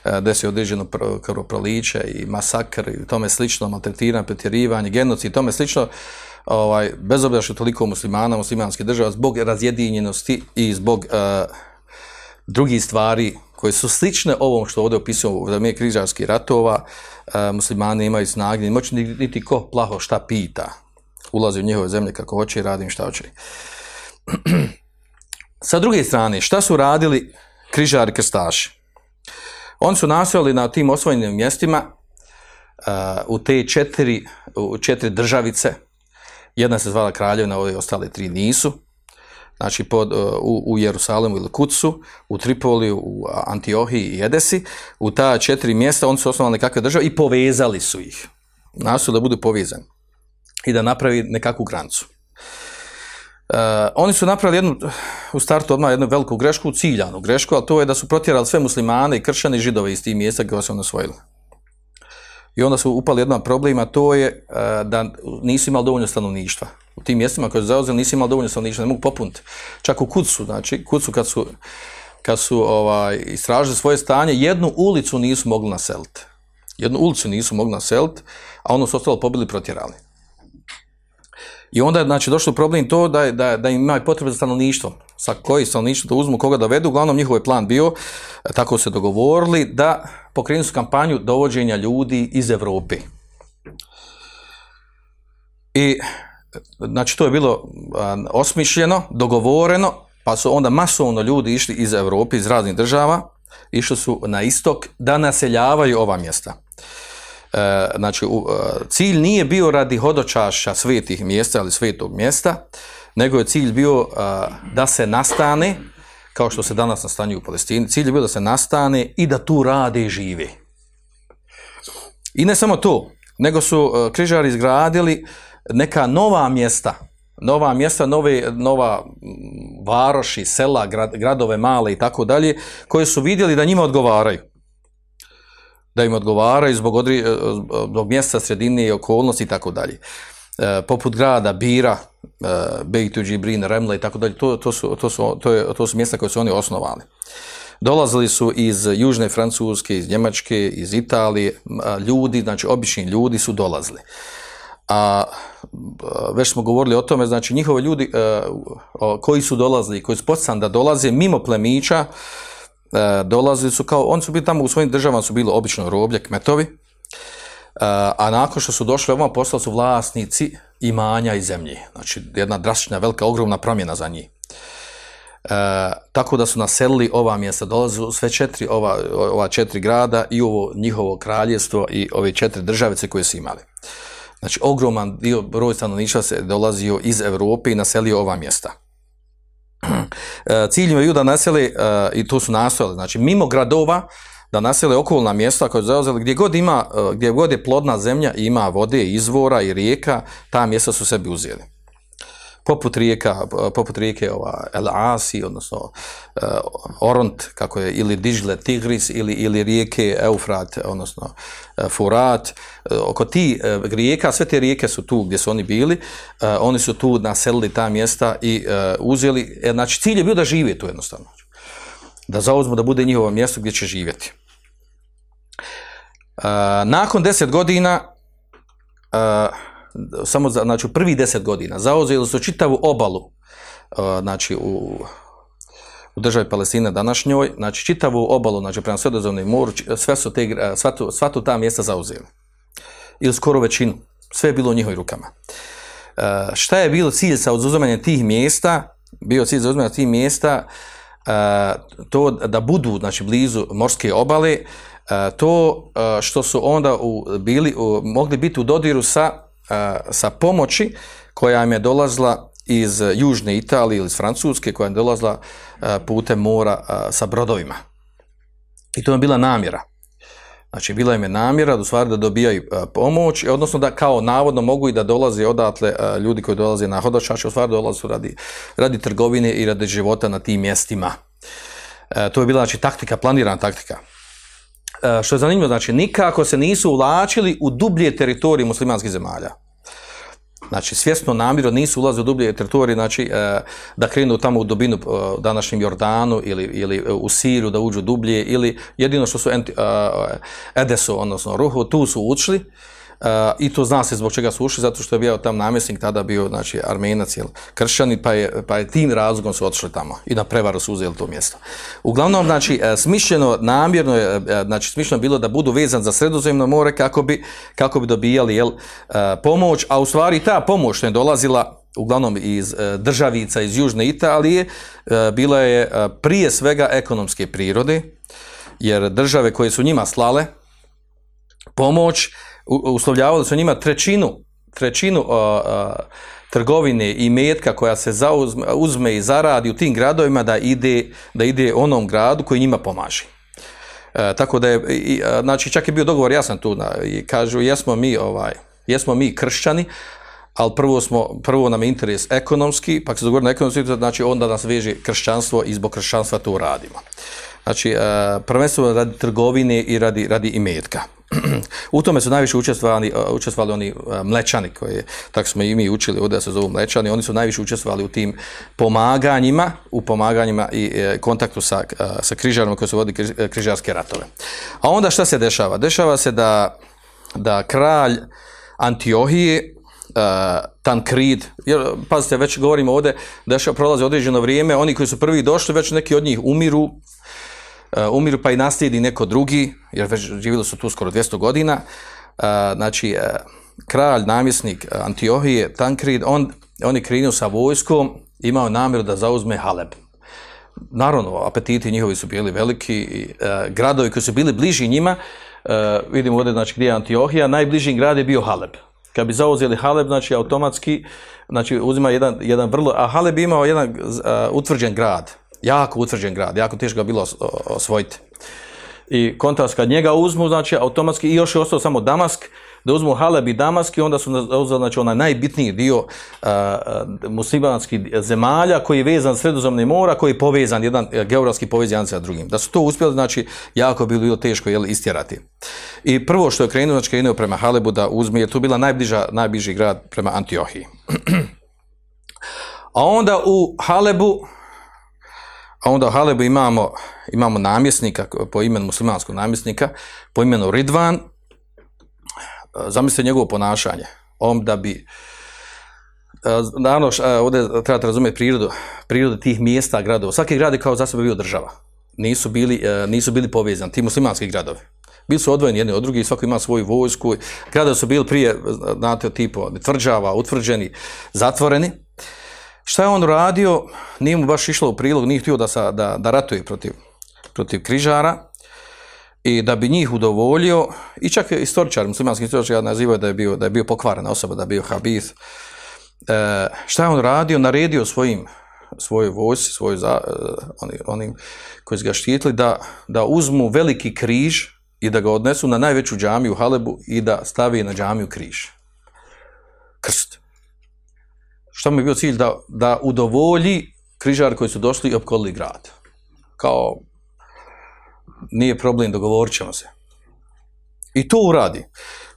e, desi određeno krvoproliće i masakr i tome slično, maltretiranje, pretjerivanje, genocid i tome slično, ovaj, bez obzira što toliko muslimana, muslimanske država, zbog razjedinjenosti i zbog uh, drugih stvari koje su slične ovom što ovdje opisujemo u vrijeme križarskih ratova, uh, muslimani imaju snage, moći niti ko plaho šta pita, ulazi u njihove zemlje kako hoće i radim šta hoće. Sa druge strane, šta su radili križari krstaši? Oni su nastojali na tim osvojenim mjestima uh, u te četiri, u četiri državice, jedna se zvala kraljevina, ove ostale tri nisu, znači pod, uh, u, u Jerusalemu ili Kucu, u Tripoliju, u Antiohiji i Edesi, u ta četiri mjesta oni su osnovali kakve države i povezali su ih. Nastojali da budu povezani i da napravi nekakvu grancu. Uh, oni su napravili jednu, u startu odmah jednu veliku grešku, ciljanu grešku, ali to je da su protjerali sve muslimane i kršćane i židove iz tih mjesta koje su oni osvojili. I onda su upali jedan problem, a to je uh, da nisu imali dovoljno stanovništva. U tim mjestima koje su zauzeli nisu imali dovoljno stanovništva, ne mogu popuniti. Čak u Kucu, znači, Kucu kad su, kad su ovaj, istražili svoje stanje, jednu ulicu nisu mogli naseliti. Jednu ulicu nisu mogli naseliti, a ono su ostalo pobili protjerali. I onda je znači, došlo problem to da, da, da im imaju potrebe za stanovništvo. Sa koji stanovništvo da uzmu, koga da vedu. Uglavnom njihov je plan bio, tako se dogovorili, da pokrenu su kampanju dovođenja ljudi iz Evrope. I znači to je bilo osmišljeno, dogovoreno, pa su onda masovno ljudi išli iz Evrope, iz raznih država, išli su na istok da naseljavaju ova mjesta. E, znači, e, cilj nije bio radi hodočaša svetih mjesta ili svetog mjesta, nego je cilj bio uh, da se nastane, kao što se danas nastanju u Palestini, cilj je bio da se nastane i da tu rade i žive. I ne samo to, nego su križari izgradili neka nova mjesta, nova mjesta, nove, nova varoši, sela, grad, gradove male i tako dalje, koje su vidjeli da njima odgovaraju da im odgovaraju zbog, odri, e, zbog mjesta, sredine i okolnosti i tako dalje. E, poput grada Bira, e, Bejtu, Džibrin, Remle i tako dalje, to, to, su, to, su, to, je, to su mjesta koje su oni osnovali. Dolazili su iz Južne Francuske, iz Njemačke, iz Italije, ljudi, znači obični ljudi su dolazili. A već smo govorili o tome, znači njihovi ljudi koji su dolazili, koji su podstan da dolaze mimo plemića, e, dolazili su kao, oni su bili tamo u svojim državama su bili obično roblje, kmetovi, e, a nakon što su došli ovamo postali su vlasnici imanja i zemlje. Znači jedna drastična, velika, ogromna promjena za njih. E, tako da su naselili ova mjesta, dolaze sve četiri, ova, ova četiri grada i ovo njihovo kraljestvo i ove četiri državice koje su imali. Znači ogroman dio broj stanovništva se dolazio iz Europe i naselio ova mjesta. E, cilj imaju da naseli, e, i to su nastojali, znači mimo gradova, da nasele okolna mjesta koje zauzeli, gdje god ima, e, gdje god je plodna zemlja, ima vode, izvora i rijeka, ta mjesta su sebi uzeli poput rijeka, poput rijeke ova El Asi, odnosno uh, Oront, kako je, ili Dižle Tigris, ili, ili rijeke Eufrat, odnosno uh, Furat. Uh, oko ti rijeka, sve te rijeke su tu gdje su oni bili, oni su tu naselili ta mjesta i uzeli, znači cilj je bio da žive tu jednostavno. Da zauzmu da bude njihovo mjesto gdje će živjeti. Nakon deset godina uh, samo za, znači, prvi deset godina zauzeli su čitavu obalu uh, znači u, u državi Palestine današnjoj, znači čitavu obalu, znači prema sredozemnom moru, sve su te, sva tu, sva tu ta mjesta zauzeli. Ili skoro većinu. Sve je bilo u njihovim rukama. šta je bilo cilj sa oduzimanjem tih mjesta? Bio cilj za oduzimanjem tih mjesta e, to da budu znači, blizu morske obale, e, to e, što su onda u, bili, u, mogli biti u dodiru sa, sa pomoći koja im je dolazila iz Južne Italije ili iz Francuske, koja je dolazila putem mora sa brodovima. I to je bila namjera. Znači, bila im je namjera da u stvari da dobijaju pomoć, odnosno da kao navodno mogu i da dolaze odatle ljudi koji dolaze na hodočače, u stvari dolaze radi, radi trgovine i radi života na tim mjestima. E, to je bila znači taktika, planirana taktika. E, što je zanimljivo, znači nikako se nisu uvlačili u dublje teritorije muslimanskih zemalja. Znači, svjesno namjerno nisu ulazili u dublje teritorije, znači, e, da krenu tamo u dubinu u današnjem Jordanu ili, ili u Siriju, da uđu dublje, ili jedino što su Edesu, odnosno Ruhu, tu su učili, i to zna se zbog čega su ušli, zato što je bio tam namjesnik tada bio znači Armenac ili kršćani, pa je, pa je tim razlogom su otišli tamo i na prevaru su uzeli to mjesto. Uglavnom, znači, e, smišljeno, namjerno je, e, znači, smišljeno bilo da budu vezan za sredozemno more kako bi, kako bi dobijali jel, e, pomoć, a u stvari ta pomoć ne dolazila uglavnom iz državica iz Južne Italije, bila je prije svega ekonomske prirode, jer države koje su njima slale pomoć, uslovljavali su njima trećinu, trećinu trgovine i metka koja se zauzme, uzme i zaradi u tim gradovima da ide, da ide onom gradu koji njima pomaže. E, tako da je, i, znači čak je bio dogovor jasan tu, na, i kažu jesmo mi ovaj, jesmo mi kršćani, ali prvo, smo, prvo nam je interes ekonomski, pa se dogovori na ekonomski, znači onda nas veže kršćanstvo i zbog kršćanstva to radimo. Znači, e, prvenstveno radi trgovine i radi, radi imetka. U tome su najviše učestvovali, e, učestvovali oni e, mlečani, koji, tako smo i mi učili ovdje da se zovu mlečani, oni su najviše učestvovali u tim pomaganjima, u pomaganjima i kontaktu sa, sa križarima koji su vodili križarske ratove. A onda šta se dešava? Dešava se da, da kralj Antiohije, uh, Tankrid, jer, pazite, već govorimo ovdje, dešava, prolazi određeno vrijeme, oni koji su prvi došli, već neki od njih umiru, umiru pa i naslijedi neko drugi, jer već živjeli su tu skoro 200 godina. Uh, znači, uh, kralj, namjesnik Antiohije, Tankrid, on, on je krenuo sa vojskom, imao namjeru da zauzme Haleb. Naravno, apetiti njihovi su bili veliki, i, gradovi koji su bili bliži njima, vidimo ovdje znači, gdje je Antiohija, najbliži grad je bio Haleb. Kad bi zauzeli Haleb, znači automatski, znači uzima jedan, jedan vrlo, a Haleb imao jedan utvrđen grad, jako utvrđen grad, jako teško ga bilo osvojiti. I kontrast kad njega uzmu, znači automatski, i još je ostao samo Damask, da uzmu Haleb i Damask i onda su uzeli znači, onaj najbitniji dio uh, muslimanskih zemalja koji je vezan sredozemne mora, koji je povezan, jedan geografski povezan sa drugim. Da su to uspjeli, znači jako bi bilo teško jel, istjerati. I prvo što je krenuo, znači krenuo prema Halebu da uzme, jer tu bila najbliža, najbliži grad prema Antiohiji. A onda u Halebu, a onda u Halebu imamo, imamo namjesnika po imenu muslimanskog namjesnika, po imenu Ridvan. Zamislite njegovo ponašanje. On da bi Naravno, ovdje trebate razumjeti prirodu, prirodu tih mjesta, gradova. Svaki grad je kao za sebe bio država. Nisu bili, e, nisu bili povezani, ti muslimanski gradovi. Bili su odvojeni jedni od drugih, svako ima svoju vojsku. Gradovi su bili prije, znate, tipo tvrđava, utvrđeni, zatvoreni. Šta je on radio? Nije mu baš išlo u prilog, nije htio da, sa, da, da ratuje protiv, protiv križara i da bi njih udovoljio, i čak istoričar, muslimanski istoričar nazivaju da je bio, da je bio pokvarena osoba, da je bio habith. E, šta je on radio? Naredio svojim svojoj vojsi, svoj za, e, oni, onim koji su ga štitili, da, da uzmu veliki križ i da ga odnesu na najveću džamiju u Halebu i da stavi na džamiju križ. Krst što mi je bio cilj da, da udovolji križari koji su došli i opkolili grad. Kao, nije problem, dogovorit ćemo se. I to uradi.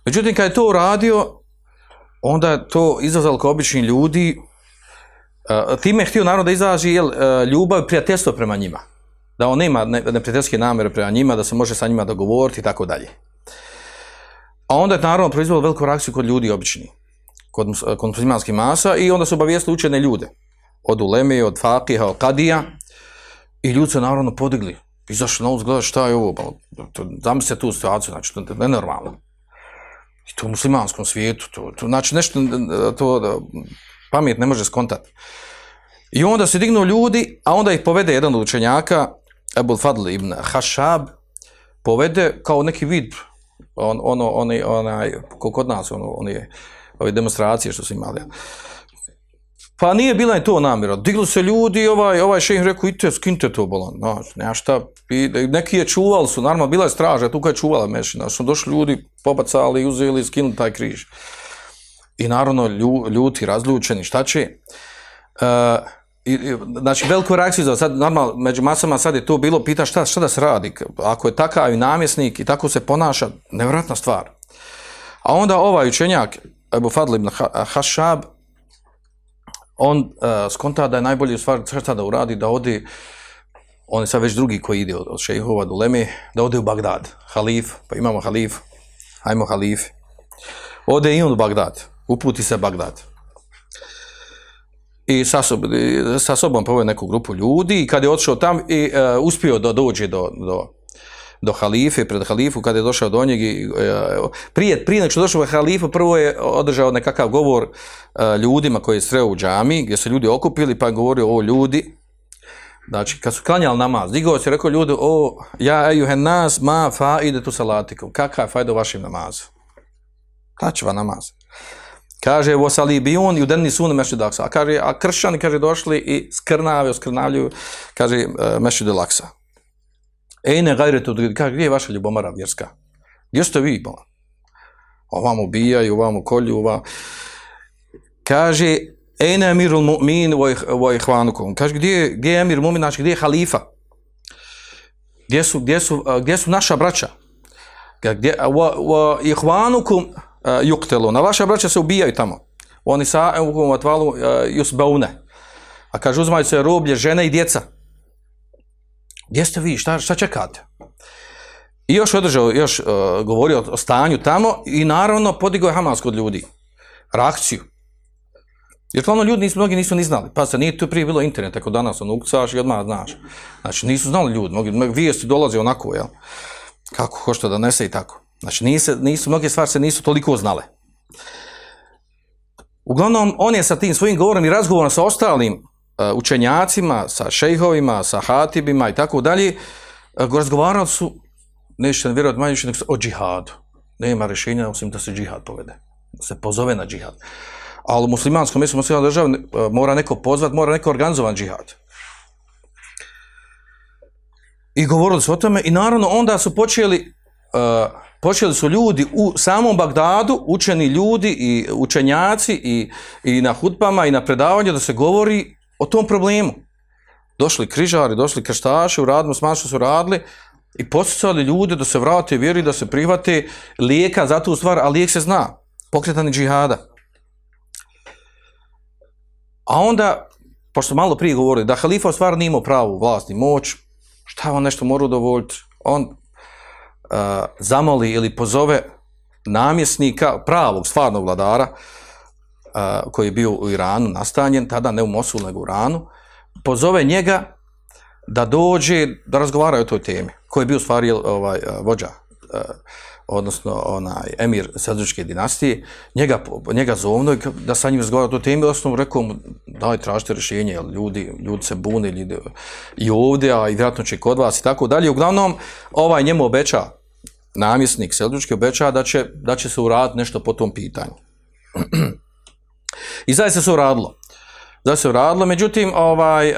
Međutim, kad je to uradio, onda je to izazvalo kao obični ljudi, time je htio naravno da izaži jel, ljubav i prijateljstvo prema njima. Da on nema neprijateljske namere prema njima, da se može sa njima dogovoriti i tako dalje. A onda je naravno proizvalo veliku reakciju kod ljudi obični kod, kod muslimanskih masa i onda su obavijestili učene ljude. Od Uleme, od Fakiha, od Kadija i ljudi su naravno podigli. Izašli na uzgleda šta je ovo, zamislite tu situaciju, znači to je nenormalno. I to u muslimanskom svijetu. To, to, znači nešto, to da, pamet ne može skontati. I onda se dignu ljudi, a onda ih povede jedan od učenjaka, Ebul Fadl ibn Hašab, povede kao neki vid, on, ono, onaj, ko kod nas, ono, oni, ove demonstracije što su imali. Pa nije bila ni to namjera. Digli se ljudi, ovaj, ovaj šejh rekao, idite, skinte to bolan. Znači, nema šta. I neki je čuvali su, naravno, bila je straža, tu je čuvala mešina. Su došli ljudi, pobacali, uzeli, skinuli taj križ. I naravno, lju, ljuti, razljučeni, šta će? E, i, znači, veliku reakciju za sad, normalno, među masama sad je to bilo, pita šta, šta da se radi? Ako je takav i namjesnik i tako se ponaša, nevjerojatna stvar. A onda ovaj učenjak, Ebu Fadl ibn Hašab, on uh, skonta da je najbolje u stvari šta da uradi, da odi, on je sad već drugi koji ide od, od šejhova do Leme, da ode u Bagdad, halif, pa imamo halif, hajmo halif. Ode i on u Bagdad, uputi se Bagdad. I sa, sob, sa sobom poveo neku grupu ljudi i kad je otišao tam i uh, uspio da dođe do, do, do halife, pred halifu, kada je došao do njeg, prije, prije nego što došao do halifu, prvo je održao nekakav govor ljudima koji je sreo u džami, gdje su ljudi okupili, pa je govorio o ljudi, znači, kad su klanjali namaz, digao se, rekao ljudi, o, ja ejuhen nas, ma fa ide tu salatikom, kakav je fajda vašim namazu? Tačva namaz. Kaže, vo salibijun i u denni sunu mešću daksa. A, kaže, a kršćani, kaže, došli i skrnave, skrnavljuju, kaže, mešću laksa. Ejne tu, kaže, gdje je vaša ljubomara vjerska? Gdje ste vi, bolan? Ovam ubijaju, ovam kolju, ovam... Kaže, ejne emirul mu'min voj hvanukom. Kaže, gdje, gdje je emir mu'min, znači, gdje je halifa? Gdje su, gdje su, gdje su naša braća? Gdje, vo ihvanukum juktelu. Na vaša braća se ubijaju tamo. Oni sa evukom atvalu jusbaune. A kaže, uzmaju se roblje, žene i djeca. Gdje ste vi? Šta, šta čekate? I još održao, još uh, govorio o stanju tamo i naravno podigao je Hamas kod ljudi. Reakciju. Jer ono ljudi nisu, mnogi nisu ni znali. Pa se nije tu prije bilo internet, ako danas on ukcaš i odmah znaš. Znači nisu znali ljudi, mnogi, vijesti dolaze onako, jel? Kako hošte da nese i tako. Znači nisu, nisu, mnoge stvari se nisu toliko znale. Uglavnom, on je sa tim svojim govorom i razgovorom sa ostalim učenjacima, sa šejhovima, sa hatibima i tako dalje, uh, razgovarali su, nećete vjerovati manje više, o džihadu. Nema rješenja osim da se džihad povede. Da se pozove na džihad. Ali u muslimanskom mjestu muslimanskom državi uh, mora neko pozvat, mora neko organizovan džihad. I govorili su o tome i naravno onda su počeli, počeli su ljudi u samom Bagdadu, učeni ljudi i učenjaci i, i na hutbama i na predavanju da se govori o tom problemu. Došli križari, došli krštaši, uradili smo što su radili i posjećali ljude da se vrate vjeri, da se prihvate lijeka za tu stvar, a lijek se zna. Pokretani džihada. A onda, pošto malo prije govorili, da halifa u stvari nije imao pravu vlast i moć, šta on nešto mora udovoljiti? On uh, zamoli ili pozove namjesnika, pravog, stvarnog vladara, koji je bio u Iranu nastanjen, tada ne u Mosul, nego u Iranu, pozove njega da dođe, da razgovaraju o toj temi, koji je bio stvari ovaj, vođa, uh, odnosno onaj emir Selđučke dinastije, njega, njega zovno da sa njim razgovara o toj temi, osnovu rekao mu, daj, tražite rješenje, ljudi, ljudi se bune ljudi, i ovdje, a i vjerojatno će kod vas i tako dalje. Uglavnom, ovaj njemu obeća, namjesnik Selđučki obeća da će, da će se uraditi nešto po tom pitanju. I zaista se uradilo. Zaista se uradilo, međutim, ovaj, uh,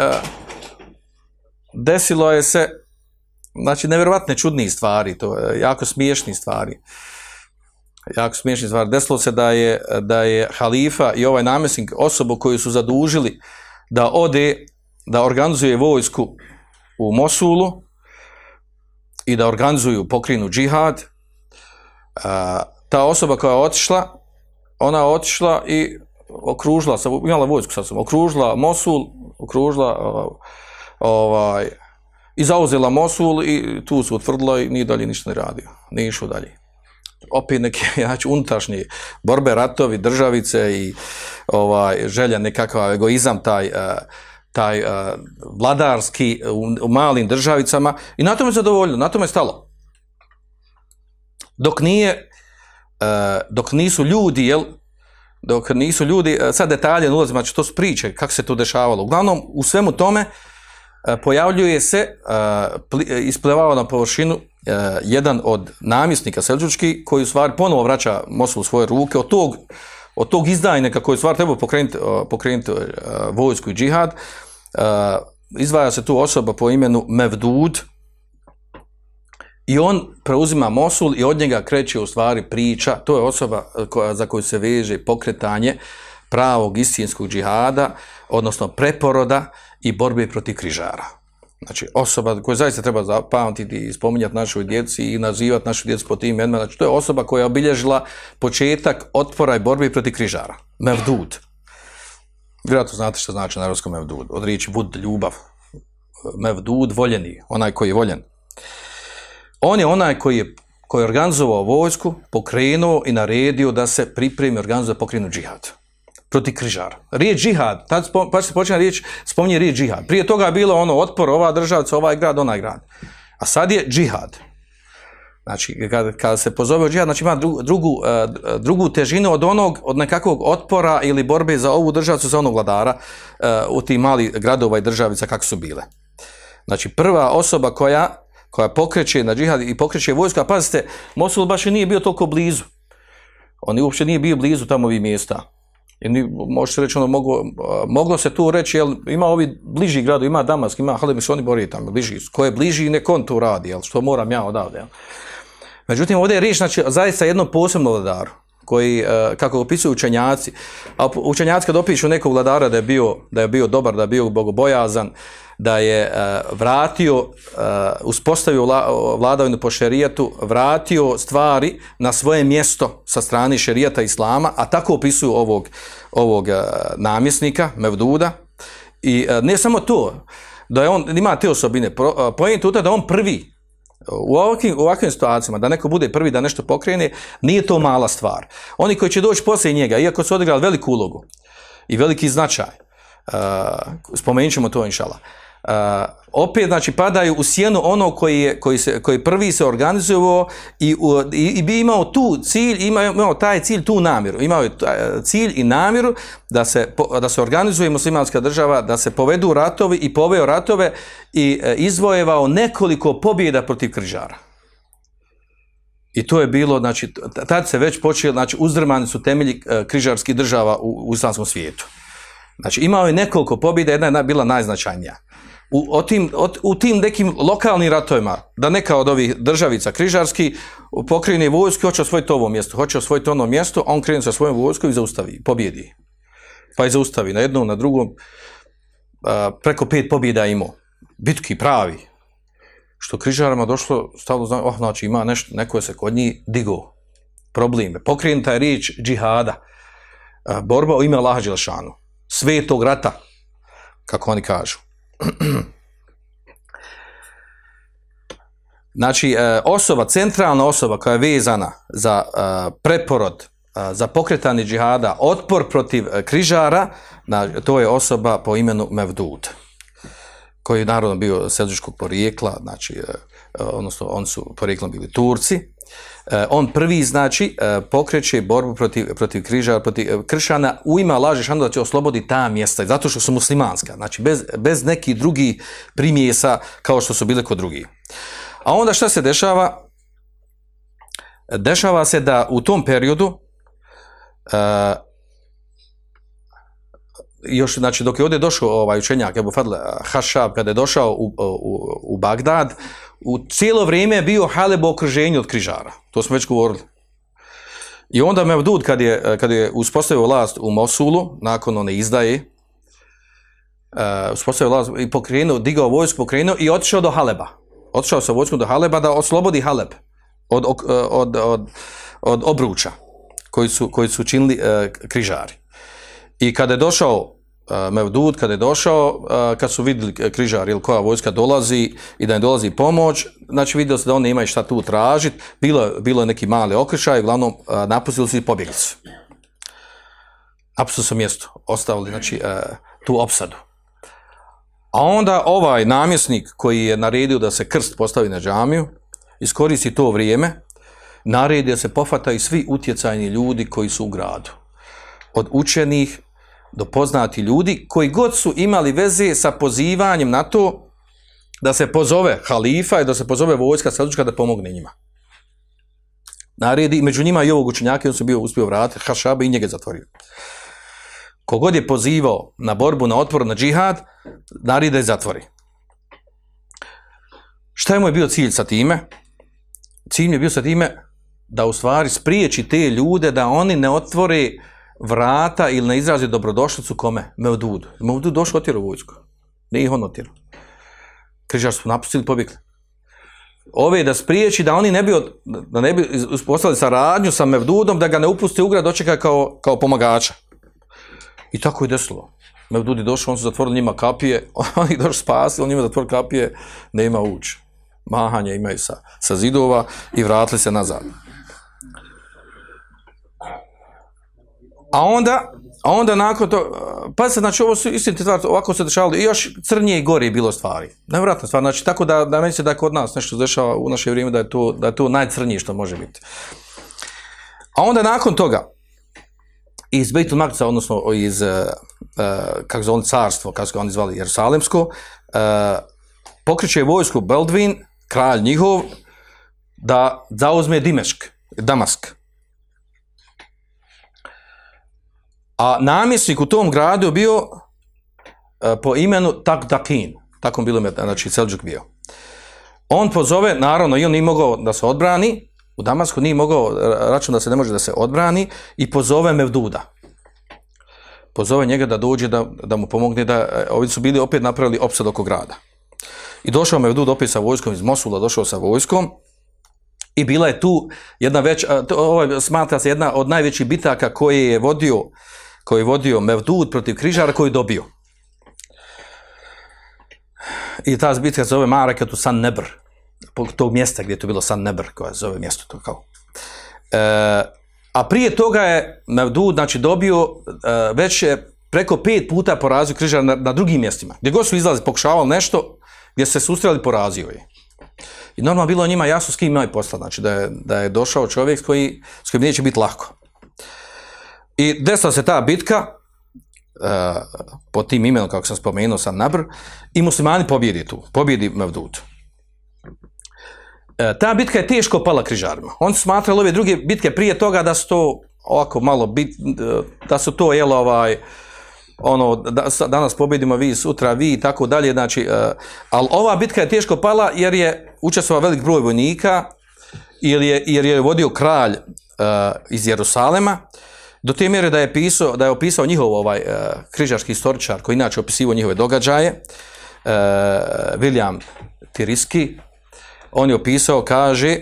desilo je se, znači, nevjerovatne čudne stvari, to jako smiješni stvari. Jako smiješni stvari. Desilo se da je, da je halifa i ovaj namjesnik osobu koju su zadužili da ode, da organizuje vojsku u Mosulu i da organizuju pokrinu džihad. Uh, ta osoba koja je otišla, ona je otišla i okružila, imala vojsku sa sobom, okružila Mosul, okružila ovaj, i zauzela Mosul i tu su utvrdila i nije dalje ništa ne radio, nije išao dalje. Opet neke, znači, unutrašnje borbe, ratovi, državice i ovaj, želja nekakav egoizam, taj, taj vladarski u, malim državicama i na tome je zadovoljno, na tome je stalo. Dok nije dok nisu ljudi, jel, dok nisu ljudi, e, sad detalje ulazim, znači to su priče, kako se to dešavalo. Uglavnom, u svemu tome e, pojavljuje se, e, isplivava na površinu jedan od namjesnika Selđučki, koji u stvari ponovo vraća Mosul u svoje ruke, od tog, od tog izdajnika koji u stvari treba pokrenuti, pokrenuti vojsku i džihad, izdvaja se tu osoba po imenu Mevdud, i on preuzima Mosul i od njega kreće u stvari priča, to je osoba e, koja, za koju se veže pokretanje pravog istinskog džihada, odnosno preporoda i borbe protiv križara. Znači osoba koju zaista treba zapamtiti i spominjati našoj djeci i nazivati našu djecu po tim imenima, znači to je osoba koja je obilježila početak otpora i borbe protiv križara. Mevdud. Vjerojatno znate što znači na europskom Mevdud. Od riječi vud, ljubav. Mevdud, voljeni, onaj koji je voljen. On je onaj koji je, koji je organizovao vojsku, pokrenuo i naredio da se pripremi organizuje pokrenu džihad. Protiv križara. Riječ džihad, tad spo, pa se počne riječ, spominje riječ džihad. Prije toga je bilo ono otpor, ova državca, ovaj grad, onaj grad. A sad je džihad. Znači, kada, kada se pozove džihad, znači ima drugu, drugu, eh, drugu težinu od onog, od nekakvog otpora ili borbe za ovu državcu, za onog vladara eh, u tim mali gradova i državica kako su bile. Znači, prva osoba koja koja pokreće na džihad i pokreće vojska, pazite, Mosul baš nije bio toliko blizu. On uopće nije bio blizu tamo ovih mjesta. I ni, može se reći, ono, moglo, moglo se tu reći, jel, ima ovi bliži gradu, ima Damask, ima Haleb, se oni bori tamo, bliži, ko je bliži, nek on to radi, jel, što moram ja odavde. Jel. Međutim, ovdje je riječ, znači, zaista jednom posebnom vladaru, koji, kako opisuju učenjaci, a učenjaci kad opišu nekog vladara da je bio, da je bio dobar, da je bio bogobojazan, da je uh, vratio, uh, uspostavio vladavinu po šerijetu, vratio stvari na svoje mjesto sa strane šerijata islama, a tako opisuju ovog, ovog namjesnika, Mevduda. I ne samo to, da je on, ima te osobine, pojent u to da on prvi, u ovakvim, u ovakvim situacijama, da neko bude prvi da nešto pokrene, nije to mala stvar. Oni koji će doći poslije njega, iako su odigrali veliku ulogu i veliki značaj, uh, spomenut ćemo to inšala, Uh, opet znači padaju u sjenu ono koji je koji se koji prvi se organizovao i, i, i bi imao tu cilj imao, imao taj cilj tu namjeru. Imao je cilj i namjeru da se da se organizuje muslimanska država da se povedu ratovi i poveo ratove i e, izvojevao nekoliko pobjeda protiv križara. I to je bilo znači tad se već počelo znači uzdrmani su temelji e, križarskih država u, u islamskom svijetu. Znači imao je nekoliko pobjeda jedna je bila najznačajnija u, o tim, o, u tim nekim lokalnim ratovima, da neka od ovih državica križarski pokrene vojsku, hoće osvojiti ovo mjesto, hoće osvojiti ono mjesto, on krene sa svojom vojskom i zaustavi, pobjedi. Pa i zaustavi na jednom, na drugom, a, preko pet pobjeda imao. Bitki pravi. Što križarama došlo, stavno znam, oh, znači ima nešto, neko je se kod njih digo. Probleme. Pokrenuta je riječ džihada. A, borba u ime Allaha Đelšanu. Svetog rata, kako oni kažu. Znači, osoba, centralna osoba koja je vezana za preporod, za pokretanje džihada, otpor protiv križara, to je osoba po imenu Mevdud, koji je naravno bio selđuškog porijekla, znači, odnosno oni su porijeklom bili Turci, on prvi, znači, uh, pokreće borbu protiv, protiv križa, protiv uh, kršana, u ima laže šanu da će osloboditi ta mjesta, zato što su muslimanska, znači, bez, bez nekih drugih primjesa kao što su bile kod drugih. A onda šta se dešava? Dešava se da u tom periodu još, znači, dok je ovdje došao ovaj učenjak, Ebu Fadl Hašab, kada je došao u, u, u Bagdad, u cijelo vrijeme je bio Haleb u okruženju od križara. To smo već govorili. I onda Mevdud, kad je, kad je uspostavio vlast u Mosulu, nakon one izdaje, uh, uspostavio vlast i pokrenuo, digao vojsku, pokrenuo i otišao do Haleba. Otišao sa vojskom do Haleba da oslobodi Haleb od, od, od, od, od obruča koji su, koji su činili uh, križari. I kada je došao Mevdud, kada je došao, uh, kad su vidjeli križar ili koja vojska dolazi i da im dolazi pomoć, znači vidio se da oni imaju šta tu tražiti, bilo, bilo je neki mali okršaj, uglavnom uh, napustili su i pobjegli su. Napustili su mjesto, ostavili znači, tu opsadu. A onda ovaj namjesnik koji je naredio da se krst postavi na džamiju, iskoristi to vrijeme naredi da se pofataju svi utjecajni ljudi koji su u gradu. Od učenih do poznati ljudi koji god su imali veze sa pozivanjem na to da se pozove halifa i da se pozove vojska Selđučka da pomogne njima. Naredi, među njima i ovog učenjaka, on se bio uspio vratiti, Hašaba i njega je zatvorio. Kogod je pozivao na borbu, na otpor, na džihad, naredi da je zatvori. Šta je mu je bio cilj sa time? Cilj je bio sa time da u stvari spriječi te ljude da oni ne otvore vrata ili ne izrazi dobrodošlicu kome? Mevdudu. Mevdud došao otjerao vojsku. Nije ih on otjerao. Križar su napustili, pobjegli. Ove da spriječi da oni ne bi, od- da ne bi uspostavili saradnju sa Mevdudom, da ga ne upusti u grad, dočeka kao, kao pomagača. I tako je desilo. Mevdud je došao, on su zatvorili njima kapije, oni došli spasili, on njima zatvorili kapije, nema ući. Mahanje imaju sa, sa zidova i vratili se nazad. A onda, a onda nakon to, pa se, znači ovo su istinite stvari, ovako se dešavalo i još crnije i gore je bilo stvari. Nevjerojatno stvar, znači tako da, da meni se da kod nas nešto dešava u naše vrijeme da je to, da je to najcrnije što može biti. A onda nakon toga, iz Bejtul Maksa, odnosno iz, uh, kako zove carstvo, kako ga oni zvali, Jerusalemsko, uh, pokreće vojsku Beldvin, kralj njihov, da zauzme Dimešk, Damask. A namjesnik u tom gradu bio e, po imenu Takdakin, tako bilo ime, znači Selđuk bio. On pozove, naravno, i on nije mogao da se odbrani, u Damasku nije mogao e, račun da se ne može da se odbrani i pozove Mevduda. Pozove njega da dođe da, da mu pomogne da, e, ovi su bili opet napravili opsad oko grada. I došao Mevdud opet sa vojskom iz Mosula, došao sa vojskom i bila je tu jedna već, ovo smatra se jedna od najvećih bitaka koje je vodio koji je vodio Mevdud protiv križara koji je dobio. I ta bitka se zove Maraketu San Nebr, tog mjesta gdje je to bilo San Nebr, koja zove mjesto to kao. E, a prije toga je Mevdud znači, dobio e, već je preko pet puta porazio križara na, na drugim mjestima. Gdje god su izlazili, pokušavali nešto, gdje se susreli, porazio je. I normalno bilo njima jasno s kim imaju posla, znači da je, da je došao čovjek s, koji, s kojim neće biti lako. I desila se ta bitka, uh, pod tim imenom, kako sam spomenuo, sam Nabr, i muslimani pobjedi tu, pobjedi Mevdud. E, ta bitka je teško pala križarima. Oni su smatrali ove druge bitke prije toga da su to ovako malo bit, da su to jelo ovaj, ono, da, danas pobjedimo vi, sutra vi i tako dalje, znači, uh, ali ova bitka je teško pala jer je učestvovao velik broj vojnika, jer je, jer je vodio kralj uh, iz Jerusalema, do te mjere da je, pisao, da je opisao njihov ovaj uh, križarski istoričar, koji inače opisivao njihove događaje, uh, William Tiriski, on je opisao, kaže,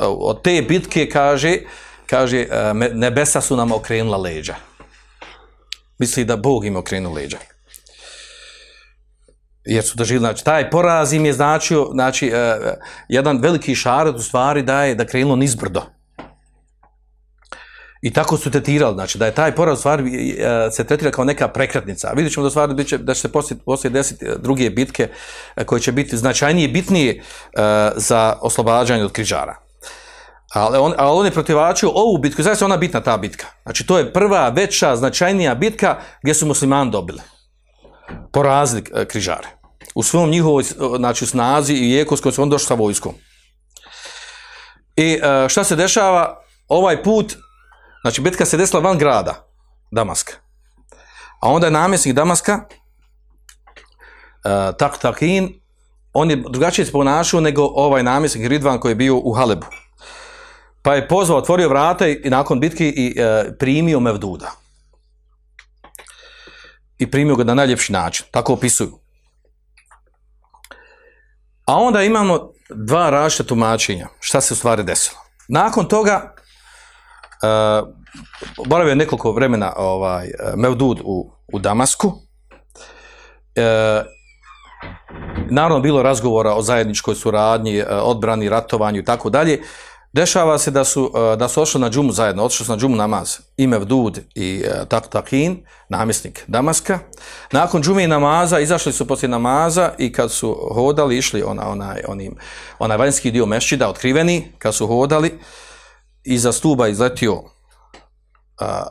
od te bitke, kaže, kaže, uh, nebesa su nam okrenula leđa misli da Bog im okrenuo leđa. Jer su doživjeli, znači, taj poraz im je značio, znači, jedan veliki šarat u stvari da je, da krenulo nizbrdo. I tako su tretirali, znači, da je taj poraz stvari uh, se tretira kao neka prekretnica. Vidjet ćemo da, stvari, da će se poslije, poslije desiti druge bitke uh, koje će biti značajnije, bitnije za oslobađanje od križara. Ali on, ali on je protivačio ovu bitku, zaista ona bitna ta bitka. Znači to je prva, veća, značajnija bitka gdje su muslimani dobili. Porazili križare. U svom njihovoj znači, snazi i jeku s kojom su on došli sa vojskom. I šta se dešava? Ovaj put, znači bitka se desila van grada, Damaska. A onda je namjesnik Damaska, Tak Takin, on je drugačije se ponašao nego ovaj namjesnik Ridvan koji je bio u Halebu. Pa je pozvao, otvorio vrata i, nakon bitke i e, primio Mevduda. I primio ga na najljepši način. Tako opisuju. A onda imamo dva različita tumačenja. Šta se u stvari desilo? Nakon toga e, boravio je nekoliko vremena ovaj, Mevdud u, u Damasku. E, naravno bilo razgovora o zajedničkoj suradnji, odbrani, ratovanju i tako dalje. Dešava se da su, da su ošli na džumu zajedno, otišli su na džumu namaz, ime Vdud i Tak Takin, namjesnik Damaska. Nakon džume i namaza, izašli su poslije namaza i kad su hodali, išli ona, onaj, onim, onaj vanjski dio mešćida, otkriveni, kad su hodali, iza stuba izletio uh,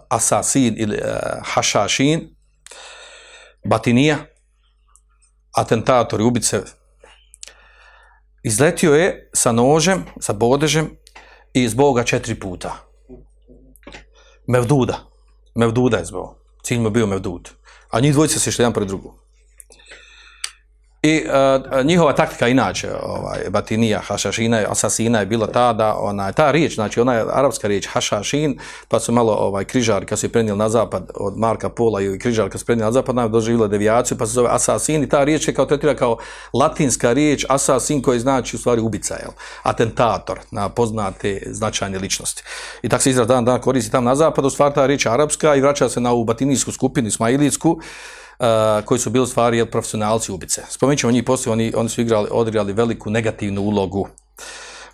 Asasin ili uh, Hašašin, Batinija, atentator i ubice, izletio je sa nožem, sa bodežem i zbog ga četiri puta. Mevduda. Mevduda je zbog. Cilj mu je bio Mevdud. A njih dvojica se išli jedan pred drugom. I uh, njihova taktika inače, ovaj, batinija, hašašina, asasina je bila ta da ona, ta riječ, znači ona je arapska riječ hašašin, pa su malo ovaj, križari kad su je prenijeli na zapad od Marka Pola i križari kad su prenijeli na zapad, nam doživjela devijaciju, pa se zove asasin i ta riječ je kao tretira kao latinska riječ asasin koji znači u stvari ubica, jel? atentator na poznate značajne ličnosti. I tako se izraz dan dan koristi tam na zapadu, stvar ta riječ je arapska i vraća se na ovu batinijsku skupinu, ismailijsku, koji su bili stvari jel, profesionalci ubice. Spomenut ćemo njih poslije, oni, oni su igrali, odigrali veliku negativnu ulogu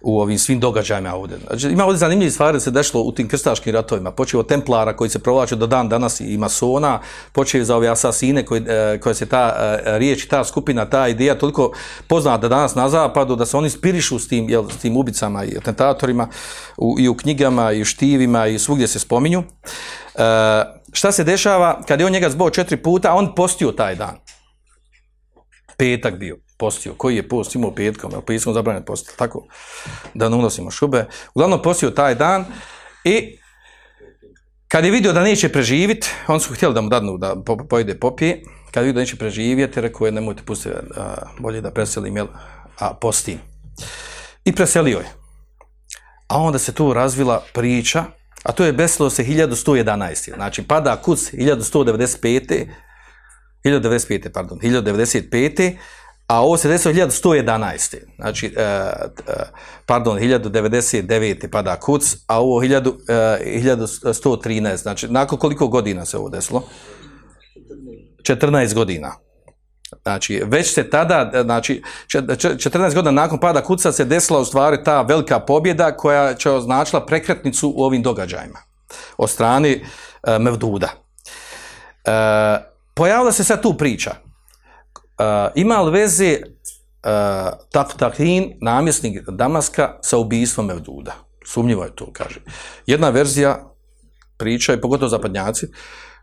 u ovim svim događajima ovdje. Znači, ima ovdje zanimljive stvari da se dešlo u tim krstaškim ratovima. Počeo od Templara koji se provlače do dan danas i masona, počeo za ove asasine e, koje se ta e, riječ, ta skupina, ta ideja toliko poznata danas na zapadu da se oni spirišu s tim, jel, s tim ubicama i atentatorima u, i u knjigama i u štivima i svugdje se spominju. E, šta se dešava kad je on njega zbog četiri puta, on postio taj dan. Petak bio postio. Koji je post imao petkom? Jel petkom zabranjen post? Tako da ne unosimo šube. Uglavnom postio taj dan i kad je vidio da neće preživjeti, on su htjeli da mu dadnu da pojede popije, kad je vidio da neće preživjeti, rekao je nemojte pustiti, bolje da preselim, jel, a postim. I preselio je. A onda se tu razvila priča, a to je besilo se 1111. Znači, pada kuc 1195. 1095. pardon, 1095 a ovo se desilo 1111. Znači, e, e, pardon, 1099. pada kuc, a ovo 1000, e, 1113. Znači, nakon koliko godina se ovo desilo? 14 godina. Znači, već se tada, znači, 14 godina nakon pada kuca se desila u stvari ta velika pobjeda koja će označila prekretnicu u ovim događajima od strani e, Mevduda. E, pojavila se sad tu priča Uh, ima li veze uh, Taftahin, namjesnik Damaska, sa ubijstvom Mevduda? Sumnjivo je to, kaže. Jedna verzija priča, i pogotovo zapadnjaci,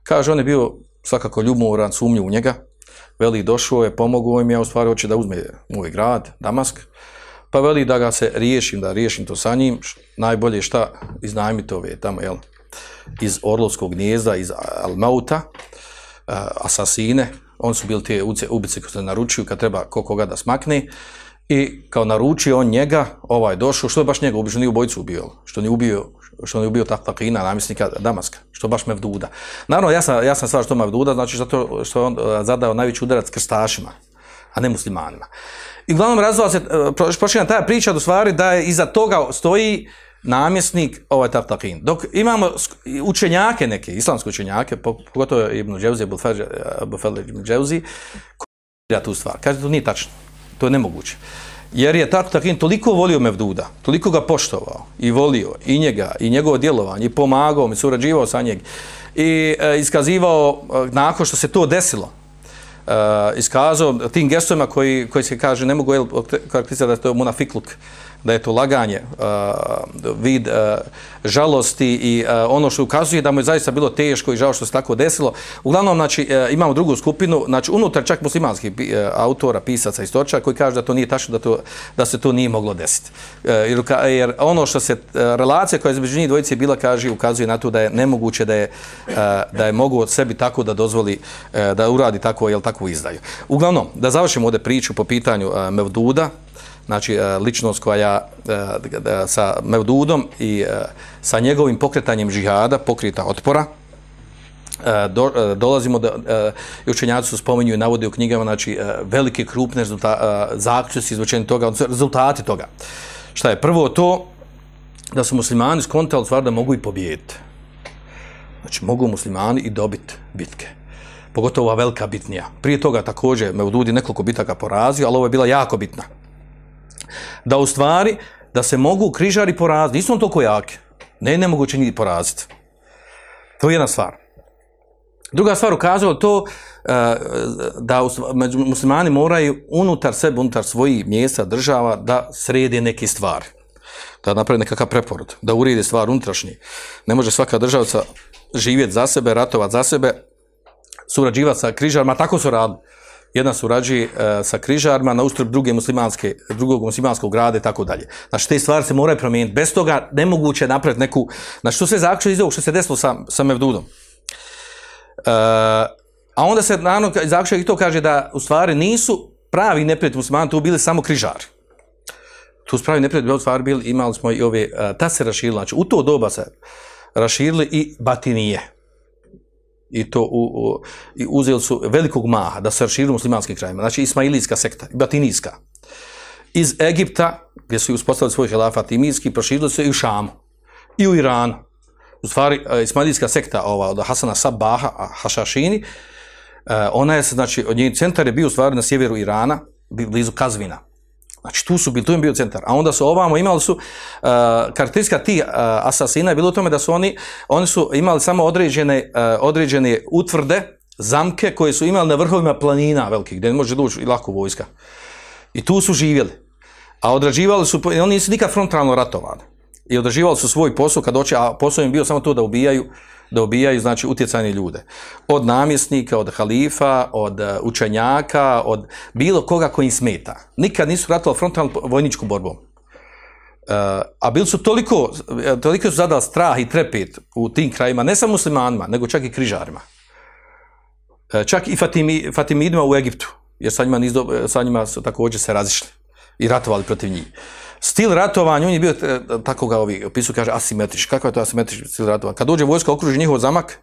kaže, on je bio svakako ljubomoran, sumnju u njega, veli došao je, pomogao im, ja u stvari hoće da uzme moj grad, Damask, pa veli da ga se riješim, da riješim to sa njim, najbolje šta iznajmite ove tamo, jel, iz Orlovskog gnjezda, iz Almauta, asasine, on su bili te ubice koje se naručuju kad treba ko koga da smakne. I kao naručio on njega, ovaj došao, što je baš njega ubio, što nije ubojicu ubio, što nije ubio, što nije ubio Takina, namjesnika Damaska, što baš Mevduda. Naravno, ja sam, ja sam stvar što Mevduda, znači zato što je on e, zadao najveći udarac krstašima, a ne muslimanima. I uglavnom razvala se, e, počinja ta priča do stvari da je iza toga stoji namjesnik ovaj Tartakin. Dok imamo učenjake neke, islamske učenjake, pogotovo Ibn Dževzi, Ibn Dževzi, koji tu stvar. Kaže, to nije tačno. To je nemoguće. Jer je Tartakin toliko volio Mevduda, toliko ga poštovao i volio i njega, i njegovo djelovanje, i pomagao, i surađivao sa njeg, i e, iskazivao, e, nakon što se to desilo, e, iskazao tim gestovima koji, koji se kaže, ne mogu karakterizati da je to munafikluk, da je to laganje, uh, vid uh, žalosti i uh, ono što ukazuje da mu je zaista bilo teško i žao što se tako desilo. Uglavnom, znači, imamo drugu skupinu, znači, unutar čak muslimanskih autora, pisaca, istoča, koji kaže da to nije tačno, da, to, da se to nije moglo desiti. Jer, jer ono što se, relacija koja je između njih dvojice bila, kaže, ukazuje na to da je nemoguće da je, da je mogu od sebi tako da dozvoli, da uradi tako, jel, takvu izdaju. Uglavnom, da završimo ovdje priču po pitanju Mevduda, znači e, ličnost koja e, sa Mevdudom i e, sa njegovim pokretanjem džihada, pokrita otpora, do, dolazimo da i učenjaci su spominju i navode u knjigama znači velike krupne zaključci izvučeni toga rezultati toga. Šta je? Prvo to da su muslimani skontali stvar da mogu i pobijediti. Znači mogu muslimani i dobiti bitke. Pogotovo ova velika bitnija. Prije toga također Mevdudi nekoliko bitaka porazio ali ovo je bila jako bitna da u stvari da se mogu križari poraziti, nisu on toliko jake, ne nemoguće njih poraziti. To je jedna stvar. Druga stvar ukazala to eh, da muslimani moraju unutar sebe, unutar svojih mjesta, država, da srede neke stvari. da napravi nekakav preporod, da uredi stvar unutrašnji. Ne može svaka državca živjeti za sebe, ratovati za sebe, surađivati sa križarima, tako su radili. Jedna surađuje e, sa križarima na ustroj druge muslimanske, drugog muslimanskog grada i tako dalje. Znači, te stvari se moraju promijeniti. Bez toga nemoguće je napraviti neku... Znači, što se zaključuje iz ovog što se desilo sa, sa Mevdudom. E, a onda se, naravno, zaključuje i to kaže da u stvari nisu pravi neprijatelji muslimani, tu bili samo križari. Tu su pravi neprijatelji u stvari bili, imali smo i ove, e, ta se raširila, znači u to doba se raširili i batinije. I to u, u, i uzeli su velikog maha da se raširili u muslimanskim krajima. Znači ismailijska sekta, batinijska. Iz Egipta, gdje su uspostavili svoj helafat imijski, proširili su i u Šamu. I u Iranu. U stvari, e, ismailijska sekta ova, od Hasana Sabaha, Hašašini, e, ona je, znači, njen centar je bio u stvari na sjeveru Irana, blizu Kazvina. Znači tu su bili, tu je bio centar. A onda su ovamo imali su, uh, karakteristika tih uh, asasina je bilo u tome da su oni, oni su imali samo određene, uh, određene utvrde, zamke koje su imali na vrhovima planina velikih, gdje ne može doći i lako vojska. I tu su živjeli. A odrađivali su, oni nisu nikad frontalno ratovali. I odrađivali su svoj posao kad doće, a posao im bio samo to da ubijaju, da ubijaju znači utjecajne ljude. Od namjesnika, od halifa, od uh, učenjaka, od bilo koga koji im smeta. Nikad nisu ratovali frontalno vojničkom borbom. Uh, a bili su toliko, toliko su zadali strah i trepet u tim krajima, ne samo muslimanima, nego čak i križarima. Čak i Fatimi, Fatimidima u Egiptu, jer sa njima, nizdo, sa njima su također se razišli i ratovali protiv njih. Stil ratovanja, on je bio, e, tako ga ovi opisu kaže, asimetrični. Kako je to asimetrični stil ratovanja? Kad dođe vojska, okruži njihov zamak,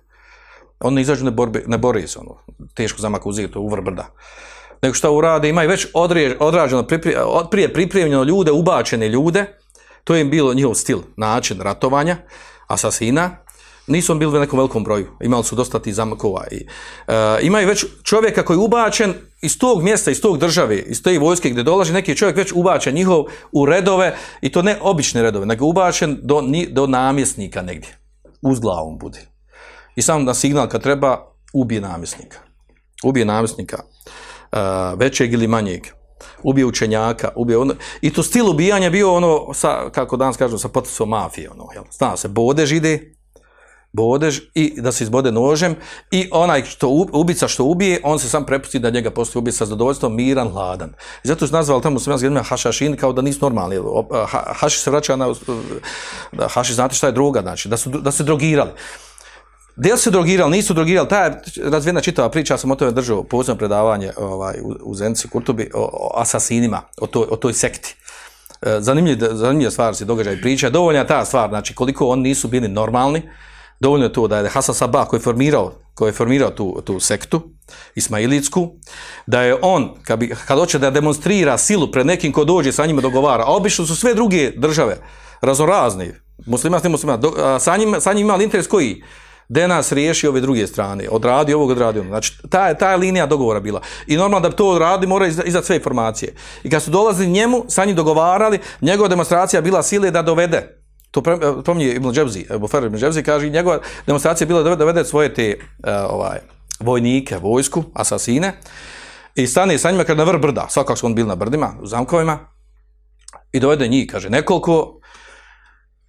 on ne izađu, ne, borbe, ne bori se, ono, teško zamak uzeti, to uvr brda. Nego šta urade, imaju već odrež, odrađeno, prije pripremljeno ljude, ubačene ljude, to je im bilo njihov stil, način ratovanja, asasina, nisu on bili u nekom velikom broju, imali su dosta tih zamakova. I, uh, imaju već čovjeka koji je ubačen iz tog mjesta, iz tog države, iz te vojske gdje dolazi neki čovjek već ubačen njihov u redove, i to ne obične redove, nego ubačen do, do namjesnika negdje. Uz glavom bude. I samo na signal kad treba, ubije namjesnika. Ubije namjesnika uh, većeg ili manjeg. Ubije učenjaka, ubije ono. I to stil ubijanja bio ono, sa, kako danas kažu, sa potisom mafije. Ono, jel? Zna se, bodež ide, bodež i da se izbode nožem i onaj što ubica što ubije, on se sam prepusti da njega postoji ubije sa zadovoljstvom miran, hladan. I zato su nazvali tamo sve jednom hašašin kao da nisu normalni. Ha, haši se vraća na haši znate šta je droga, znači da su da se drogirali. Del se drogirali, nisu drogirali, ta je razvijena čitava priča, ja sam o tome držao posebno predavanje ovaj, u, u Kurtubi o, o asasinima, o toj, o toj sekti. Zanimljiva, zanimljiva stvar se događa i priča. Dovoljna ta stvar, znači koliko oni nisu bili normalni, dovoljno je to da je Hasan Sabah koji je formirao, koji je formirao tu, tu sektu, Ismailitsku, da je on, kad, bi, kad hoće da demonstrira silu pred nekim ko dođe sa njima dogovara, a obično su sve druge države, razorazni, musliman, ne musliman, do, a, sa, njim, sa njim imali interes koji? Da nas riješi ove druge strane, odradi ovog, odradi ono. Znači, ta, ta je linija dogovora bila. I normalno da bi to odradi, mora izdati sve informacije. I kad su dolazili njemu, sa njim dogovarali, njegova demonstracija bila sile da dovede To pominje Ibn Džebzi, Bufer Ibn Džebzi kaže, njegova demonstracija je bila da dovede svoje te uh, ovaj, vojnike, vojsku, asasine, i stane sa njima kada na vrh brda, svakako su on bili na brdima, u zamkovima, i dovede njih, kaže, nekoliko,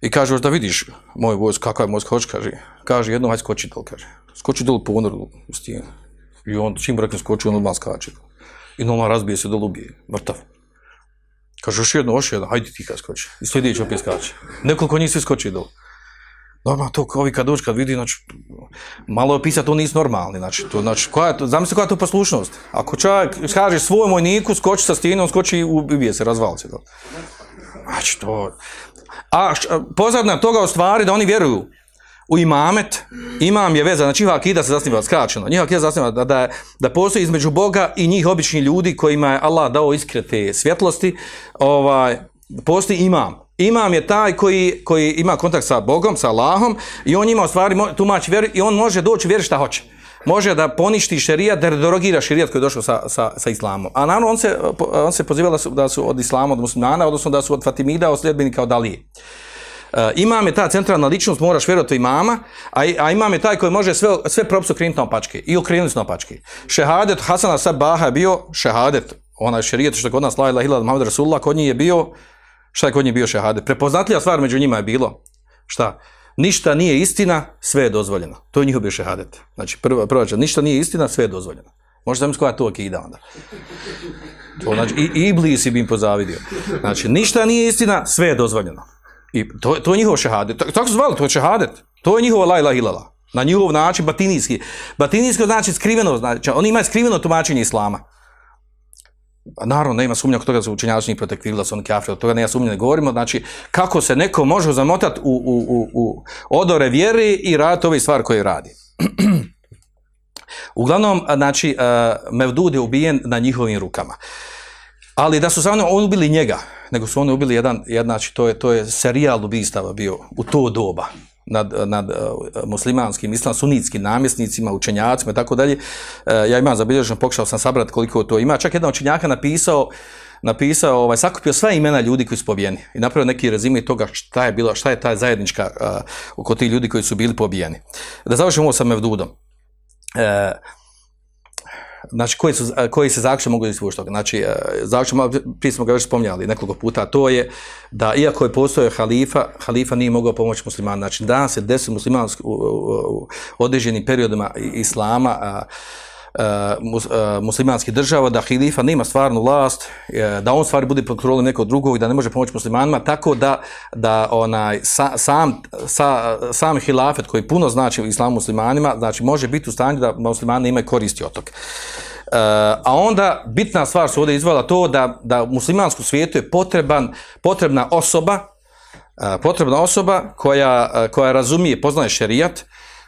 i kaže, da vidiš moj vojsk, kakva je vojska, hoće, kaže, kaže, jednom, hajde skoči dol, kaže, skoči dol po unor u stijenu. I on, čim rekne skoči, on odmah skače. I normalno razbije se dol, ubije, mrtav. Kaže, još jedno, još jedno, hajde ti kad skoči. I sljedeći opet skače. Nekoliko njih svi skoči dole. Normalno, to ovi kad dođu, kad vidi, znači, malo je pisati, to nisu normalni, znači, to, znači, koja to, zamisli koja je to poslušnost. Ako čovjek kaže svoj mojniku, skoči sa stijene, on skoči i ubije se, razvali se. Znači, to... A pozadna toga u stvari da oni vjeruju u imamet, imam je veza, znači njihova akida se zasniva skraćeno, njihova akida se zasniva da, da, da postoji između Boga i njih obični ljudi kojima je Allah dao iskrete svjetlosti, ovaj, postoji imam. Imam je taj koji, koji ima kontakt sa Bogom, sa Allahom i on ima u stvari tumači vjeru i on može doći vjeri šta hoće. Može da poništi šerijat, da derogira šerijat koji je došao sa, sa, sa islamom. A naravno on se, on se poziva da su, da su od islama, od muslimana, odnosno da su od Fatimida, od sljedbenika od Alije. Uh, imam je ta centralna ličnost, moraš vjerovati imama, a, a imam je taj koji može sve, sve propise okrenuti na opačke. I okrenuli su na opačke. Šehadet Hasana Sabaha je bio šehadet, onaj šerijet što kod nas la ilaha illallah Muhammed Rasulullah, kod njih je bio Šta je kod njih bio šehadet? Prepoznatljiva stvar među njima je bilo, šta? Ništa nije istina, sve je dozvoljeno. To je njihov bio šehadet. Znači, prva, prva ništa nije istina, sve je dozvoljeno. Možda zamisliti koja to akida onda. To znači, i, i Iblis bi im pozavidio. Znači, ništa nije istina, sve je dozvoljeno. I to, to je njihov šehadet. Tak- Tako su zvali, to je šehadet. To je njihova la ilaha illallah. Na njihov način, batinijski. Batinijski znači skriveno, znači, oni imaju skriveno tumačenje islama. A Naravno, nema sumnja oko toga su učenjaci njih protekvirili, da su kafiri, od toga nema sumnje, ne govorimo. Znači, kako se neko može zamotati u, u, u, u odore vjeri i raditi ove stvari koje radi. Uglavnom, znači, a, Mevdud je ubijen na njihovim rukama. Ali da su samo oni ubili njega, nego su oni ubili jedan, znači to je, to je serijal ubistava bio u to doba nad, nad uh, muslimanskim, islam sunitskim namjesnicima, učenjacima i tako dalje. Uh, ja imam zabilježeno, pokušao sam sabrati koliko to ima. Čak jedan učenjaka napisao napisao, ovaj, sakupio sva imena ljudi koji su pobijeni i napravio neki rezime toga šta je bilo, šta je ta zajednička uh, oko tih ljudi koji su bili pobijeni. Da završimo ovo sa Mevdudom. Uh, znači koji, su, koji se zaključno mogu izvući toga. Znači, e, zaključno, prije smo ga već spominjali nekoliko puta, to je da iako je postojao halifa, halifa nije mogao pomoći muslimanu. Znači, danas se desu muslimanski u, u, u određenim periodima islama, a, mus, a, muslimanskih država, da halifa nema stvarnu vlast, da on stvari bude pod kontrolom nekog drugog i da ne može pomoći muslimanima, tako da, da onaj, sa, sam, sa, sam hilafet koji puno znači islamu muslimanima, znači može biti u stanju da muslimani imaju koristi od toga. Uh, a onda bitna stvar su ovdje izvala to da, da u muslimanskom svijetu je potreban, potrebna osoba, uh, potrebna osoba koja, uh, koja razumije, poznaje šerijat,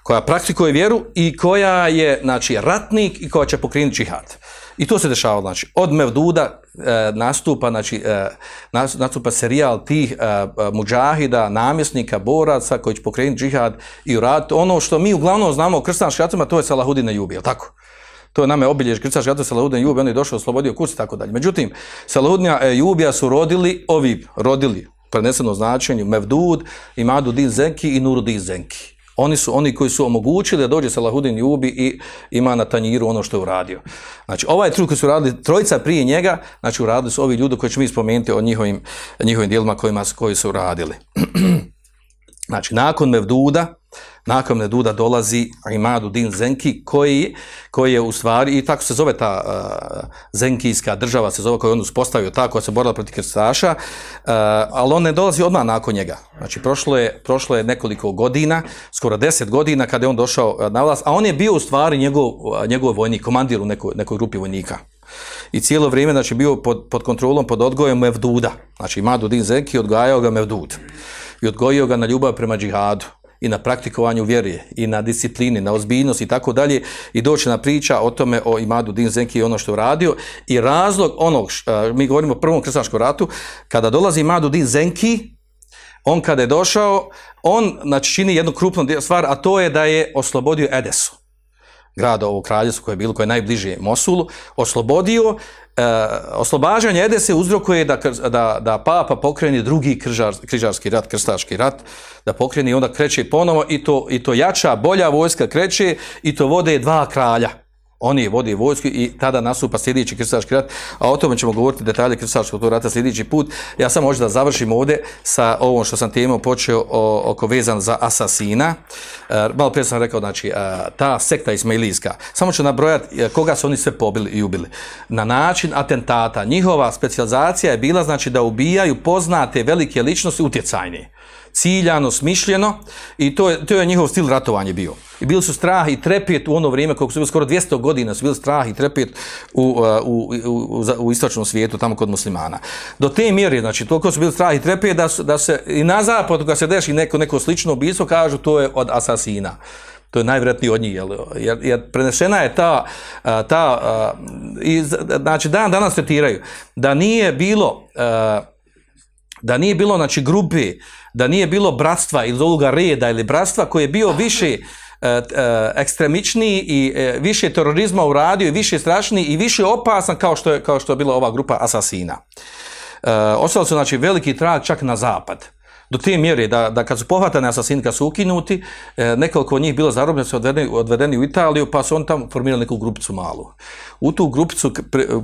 koja praktikuje vjeru i koja je znači, ratnik i koja će pokrenuti džihad. I to se dešava, znači, od Mevduda e, nastupa, znači, e, nastupa serijal tih e, muđahida, namjesnika, boraca koji će pokrenuti džihad i uraditi ono što mi uglavnom znamo o krstanskim ratovima, to je Salahudin Ejubi, je tako? To je nama obiljež krstaški ratov Salahudin Ejubi, on je došao, oslobodio kurs i tako dalje. Međutim, Salahudin Ejubija su rodili ovi, rodili, preneseno značenju, Mevdud, Imadudin Zenki i Nurudin Zenki. Oni su oni koji su omogućili da dođe Salahudin Jubi i ima na tanjiru ono što je uradio. Znači, ovaj trud koji su radili, trojica prije njega, znači uradili su ovi ljudi koji ćemo mi o njihovim, njihovim dijelima kojima, koji su uradili. znači, nakon Mevduda, nakon Mevduda dolazi Imadu Din Zenki, koji, koji je u stvari, i tako se zove ta uh, Zenkijska država, se zove koju on uspostavio, ta koja se borila protiv krstaša, uh, ali on ne dolazi odmah nakon njega. Znači, prošlo je, prošlo je nekoliko godina, skoro deset godina kada je on došao na vlast, a on je bio u stvari njegov, njegov vojnik, komandir u nekoj, nekoj grupi vojnika. I cijelo vrijeme znači bio pod, pod kontrolom, pod odgojem Mevduda. Znači Imadu Din Zenki odgajao ga Mevdud. I odgojio ga na ljubav prema džihadu i na praktikovanju vjere i na disciplini, na ozbiljnost i tako dalje i doći na priča o tome o Imadu Din Zenki i ono što je uradio. I razlog onog, mi govorimo o prvom krstaškom ratu, kada dolazi Imadu Din Zenki, on kada je došao, on znači, čini jednu krupnu stvar, a to je da je oslobodio Edesu grada ovog kraljevstva koje je bilo koje je najbliže Mosulu, oslobodio e, oslobađanje Edese uzrokuje da, da, da papa pokrene drugi križar, križarski rat, krstaški rat, da pokrene i onda kreće ponovo i to, i to jača, bolja vojska kreće i to vode dva kralja. Oni vode vojsku i tada nastupa sljedeći krstaški rat, a o tome ćemo govoriti detalje krstaškog rata sljedeći put. Ja samo hoću da završim ovdje sa ovom što sam temu počeo oko vezan za asasina. E, malo prije sam rekao, znači, e, ta sekta ismailijska, samo ću nabrojati e, koga su oni sve pobili i ubili. Na način atentata, njihova specializacija je bila, znači, da ubijaju poznate velike ličnosti utjecajne ciljano, smišljeno i to je, to je njihov stil ratovanja bio. I bili su strah i trepet u ono vrijeme, koliko su bili skoro 200 godina, su bili strah i trepet u, u, u, u, u istočnom svijetu, tamo kod muslimana. Do te mjere, znači, toliko su bili strah i trepet da, su, da se i na zapadu, kad se deši neko, neko slično ubistvo, kažu to je od asasina. To je najvjerojatniji od njih, jer, jer, jer prenešena je ta, ta i, znači, dan danas tretiraju, da nije bilo, da nije bilo, znači, grupe, da nije bilo bratstva ili ovoga reda ili bratstva koje je bio više e, ekstremičniji i e, više terorizma uradio i više strašniji i više opasan kao što je, kao što je bila ova grupa asasina. E, ostali su znači veliki trag čak na zapad. Do te mjere da, da kad su pohvatani asasini, kad su ukinuti, e, nekoliko njih bilo zarobljeno, su odvedeni, odvedeni u Italiju, pa su oni tamo formirali neku grupicu malu. U tu grupicu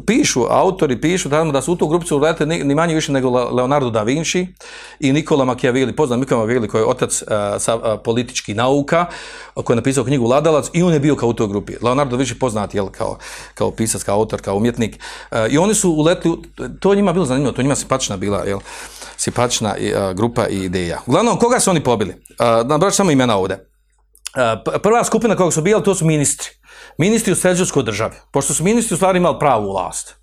pišu, autori pišu tamo da su u tu grupicu ulete ni, ni manje više nego Le- Leonardo da Vinci i Nikola Machiavelli, poznat Nikola Machiavelli koji je otac a, sa a, politički nauka, koji je napisao knjigu Vladalac i on je bio kao u toj grupi. Leonardo da Vinci poznat jel, kao, kao pisac, kao autor, kao umjetnik. E, I oni su uletli, u- to njima bilo zanimljivo, to njima simpatična bila, jel, simpatična grupa i ideja. Uglavnom, koga su oni pobili? Nabrać samo imena ovdje. Prva skupina koga su bili, to su ministri. Ministri u Selđukskoj državi. Pošto su ministri u stvari imali pravu vlast.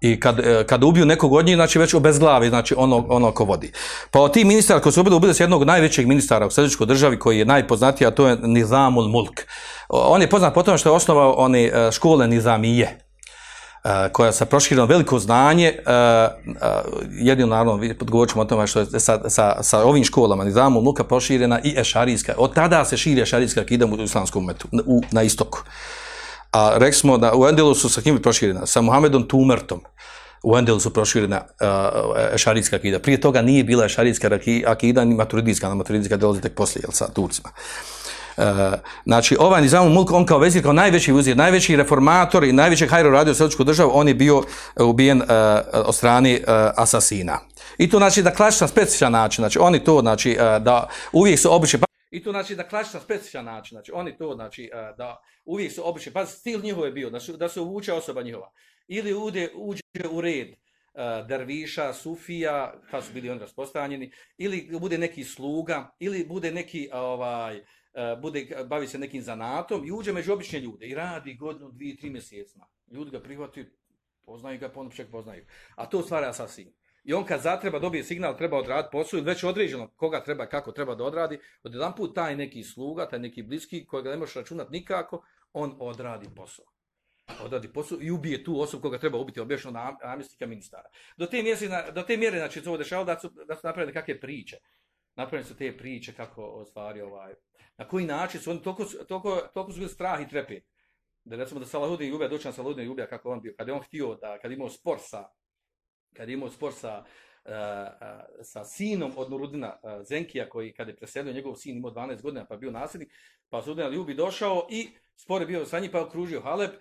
I kad, e, kad ubiju nekog od njih, znači već obezglavi, znači ono, ono ko vodi. Pa od tih ministara koji su ubili, ubili su jednog najvećeg ministara u Selđukskoj državi koji je najpoznatiji, a to je Nizamul Mulk. On je poznat po tome što je osnovao one e, škole Nizamije koja sa prošireno veliko znanje, e, e, jedino naravno, govorit ćemo o tome što je sa, sa, sa ovim školama Nizamu Luka proširena i ešarijska. Od tada se širi ešarijska akida u islamskom metu, na istoku. A rekli smo da u Endelusu sa kim proširena? Sa Muhammedom Tumertom. U Endelusu proširena uh, ešarijska akida. Prije toga nije bila ešarijska akida ni maturidijska, na maturidijska dolazi tek poslije, jel, sa Turcima. Uh, znači, ovaj Nizamul Mulk, on kao vezir, kao najveći uzir, najveći reformator i najveći hajro radio u državu, on je bio uh, ubijen uh, od strane uh, asasina. I to znači da klasičan specifičan način, znači oni to, znači da uvijek su obični, i to znači da klasičan specifičan način, znači oni to, znači da uvijek su obični, pa stil njihov je bio, da, da se uvuče osoba njihova, ili ude, uđe u red derviša, sufija, kad su bili oni raspostanjeni, ili bude neki sluga, ili bude neki ovaj, bude, bavi se nekim zanatom i uđe među obične ljude i radi godinu, dvije, tri mjesecima. Ljudi ga prihvati, poznaju ga, ponovno poznaju. A to stvara asasin. I on kad zatreba, dobije signal, treba odraditi posao već određeno koga treba, kako treba da odradi, od jedan put taj neki sluga, taj neki bliski, kojega ne možeš računati nikako, on odradi posao. Odradi posao i ubije tu osobu koga treba ubiti, objašnjeno nam, namjesnika ministara. Do te mjere, do te mjere znači, se ovo dešavalo da su, da su napravili kakve priče. Napravljene su te priče kako o stvari ovaj, na koji način su oni, toliko, toliko, toliko su bili strah i trepet. Da recimo da Salahudin Jubija, doći na Salahudin Jubija kako on bio, kad je on htio da, kad je imao spor sa, kad je imao spor sa, uh, sa sinom od Nurudina uh, Zenkija, koji kad je preselio, njegov sin imao 12 godina pa bio nasljednik, pa Sudin Ljubi došao i spor je bio sa njim pa je okružio Halep,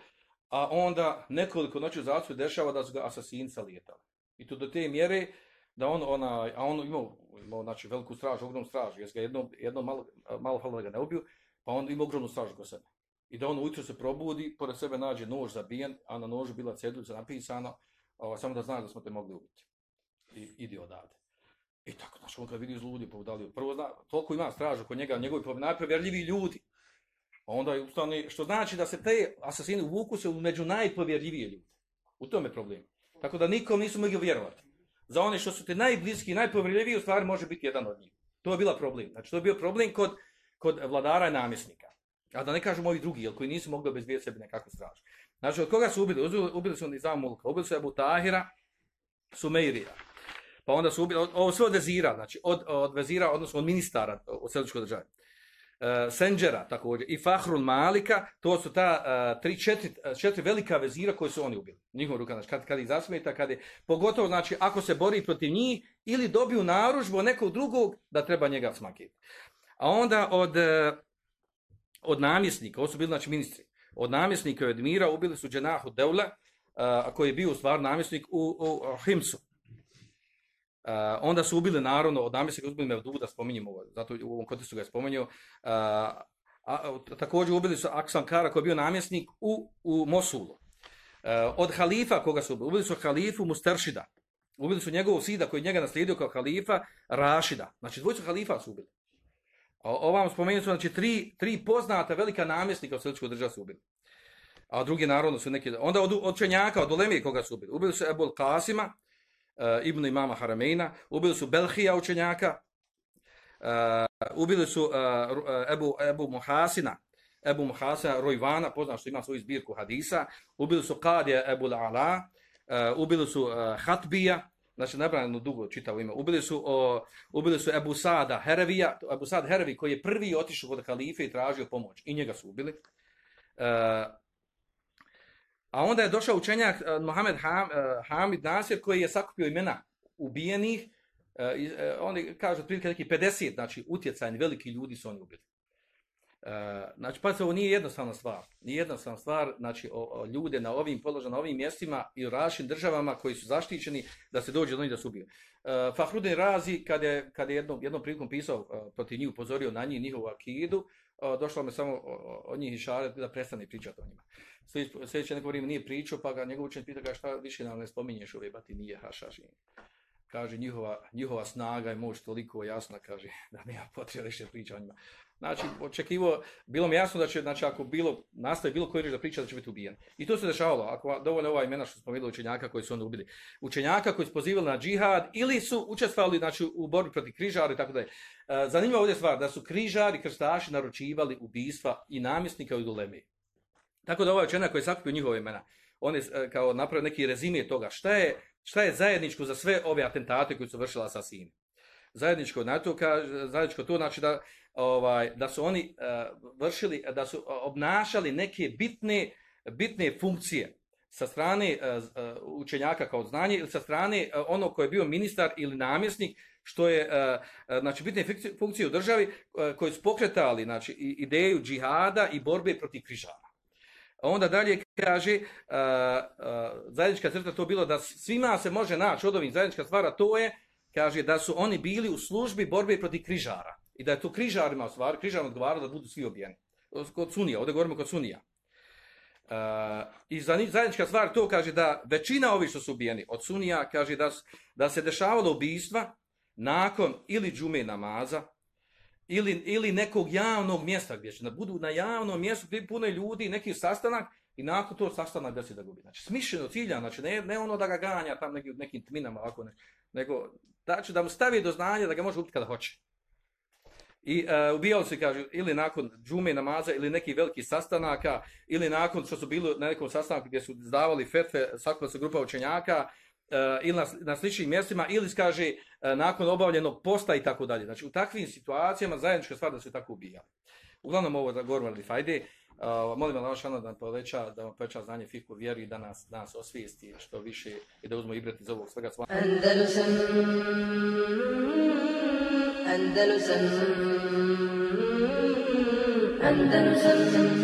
a onda nekoliko noći u zacu dešava da su ga asasinca lijetali. I to do te mjere da on, ona, a on imao, imao znači, veliku stražu, ogromnu stražu, jer ga jedno, jedno malo, malo da ga ne ubiju, pa on ima ogromnu stražu kod sebe. I da on ujutro se probudi, pored sebe nađe nož zabijen, a na nožu bila cedulica napisano, ovo, samo da znaš da smo te mogli ubiti. I idi odavde. I tako, znači, on kad vidi zludi, povdalio, prvo zna, toliko ima stražu kod njega, njegovi pov- najpovjerljiviji ljudi. A onda je ustane, što znači da se te asasini uvuku se u među najpovjerljivije ljude. U tome je problem. Tako da nikom nisu mogli vjerovati. Za one što su te najbliski, najpovjerljiviji, u stvari može biti jedan od njih. To je bila problem. Znači, to je bio problem kod, kod vladara i namjesnika. A da ne kažemo ovi drugi, jel, koji nisu mogli obezbijeti sebi nekakvu stražu. Znači, od koga su ubili? Ubili, su Nizam Mulka, ubili su Ebu Tahira, Sumeirija. Pa onda su ubili, ovo sve od vezira, znači od, od vezira, odnosno od ministara u Selčkoj državi. E, Senđera također i Fahrul Malika, to su ta e, tri, četiri, četiri velika vezira koje su oni ubili. Njihov ruka, znači kad, kad ih zasmeta, kad je, pogotovo znači ako se bori protiv njih ili dobiju naružbu nekog drugog da treba njega smakiti. A onda od, e, od namjesnika, ovo su bili znači ministri, od namjesnika i od ubili su Dženahu Deula, koji je bio stvar namjesnik u, u, u Himsu. A, onda su ubili naravno od namjesnika uzbili Mevduda, spominjemo ovo, zato u ovom kontekstu ga je spomenuo. A, a, također ubili su Aksan Kara koji je bio namjesnik u, u Mosulu. A, od halifa koga su ubili, ubili su halifu Musteršida. Ubili su njegovog sida koji je njega naslijedio kao halifa Rašida. Znači dvojicu halifa su ubili. Ovam spomenuti su znači tri, tri poznata velika namjesnika u Srpskoj državi su ubili. A drugi naravno su neki... Onda od, od čenjaka, od Olemije koga su ubili. Ubili su Ebul Kasima, uh, Ibn Imama Harameina, ubili su Belhija učenjaka, uh, ubili su uh, Ebu, Ebu Muhasina, Ebu Muhasina Rojvana, poznat što ima svoju zbirku hadisa, ubili su Kadija Ebu Ala, ubili su Hatbija, znači nabrano dugo čitavo ime, ubili su, o, ubili su Ebu Sada Herevija, Ebu Sad Herevi koji je prvi otišao kod halife i tražio pomoć, i njega su ubili. A onda je došao učenjak uh, Mohamed Ham, uh, Hamid Nasir koji je sakupio imena ubijenih E, i, e, oni kažu otprilike neki 50 znači utjecajni veliki ljudi su oni ubili. Znači, pa ovo nije jednostavna stvar. Nije jednostavna stvar, znači, o, o ljude na ovim položajima, na ovim mjestima i u različitim državama koji su zaštićeni da se dođe do njih da se ubiju. Fahrudin Razi, kad je, kad je jednom, jednom prilikom pisao protiv njih, upozorio na njih, njihovu akidu, došlo me samo od njih išaret da prestane pričati o njima. Sljedeće neko vrijeme nije pričao, pa ga njegov učenje pita ga šta više nam ne spominješ ove bati nije hašaši kaže njihova, njihova snaga i moć toliko jasna, kaže da nema potrebe više priča o njima. Znači, očekivo, bilo mi jasno da će, znači, ako bilo, nastaje bilo koji reč da priča, da će biti ubijen. I to se dešavalo, ako dovoljno ova imena što vidjeli učenjaka koji su onda ubili. Učenjaka koji su pozivali na džihad ili su učestvovali znači, u borbi protiv križara i tako dalje. E, zanimljiva ovdje stvar, da su križari, krstaši naručivali ubistva i namjesnika i doleme. Tako da ovaj učenjak koji je sakupio njihove imena, on je e, kao napravio neki rezime toga šta je, šta je zajedničko za sve ove atentate koji su vršili asasini. Zajedničko na to kaže, zajedničko to znači da ovaj da su oni uh, vršili da su obnašali neke bitne bitne funkcije sa strane uh, učenjaka kao znanje ili sa strane uh, onog koji je bio ministar ili namjesnik što je znači bitne funkcije u državi koji su pokretali znači ideju džihada i borbe protiv križara. Onda dalje kaže, uh, uh, zajednička crta to bilo da svima se može naći od ovih zajednička stvara, to je, kaže, da su oni bili u službi borbe protiv križara. I da je to križarima u stvari, križarima odgovaralo da budu svi obijeni. Kod Sunija, ovdje govorimo kod Sunija. Uh, I zajednička stvar to kaže da većina ovih što su ubijeni od Sunija, kaže da, da se dešavalo ubijstva nakon ili džume namaza, ili, ili nekog javnog mjesta gdje će da budu na javnom mjestu gdje puno ljudi, neki sastanak i nakon to sastanak da se da gubi. Znači smišljeno cilja, znači ne, ne ono da ga ganja tam neki, nekim tminama ovako, ne, nego da će da mu stavi do znanja da ga može ubiti kada hoće. I uh, ubijali se, kaže, ili nakon džume namaza, ili neki veliki sastanaka, ili nakon što su bili na nekom sastanku gdje su zdavali fetve, sakupila se grupa učenjaka, ili na, na sličnim mjestima, ili kaže uh, nakon obavljenog posta i tako dalje. Znači u takvim situacijama zajednička stvar da se tako ubijali. Uglavnom ovo da govorimo radi fajde. Uh, molim Allah šano da nam poveća, da vam poveća znanje fiku vjeri da nas, da nas osvijesti što više i da uzmo ibret iz ovog svega sva. Andalusam Andalusam Andalusam Andalusam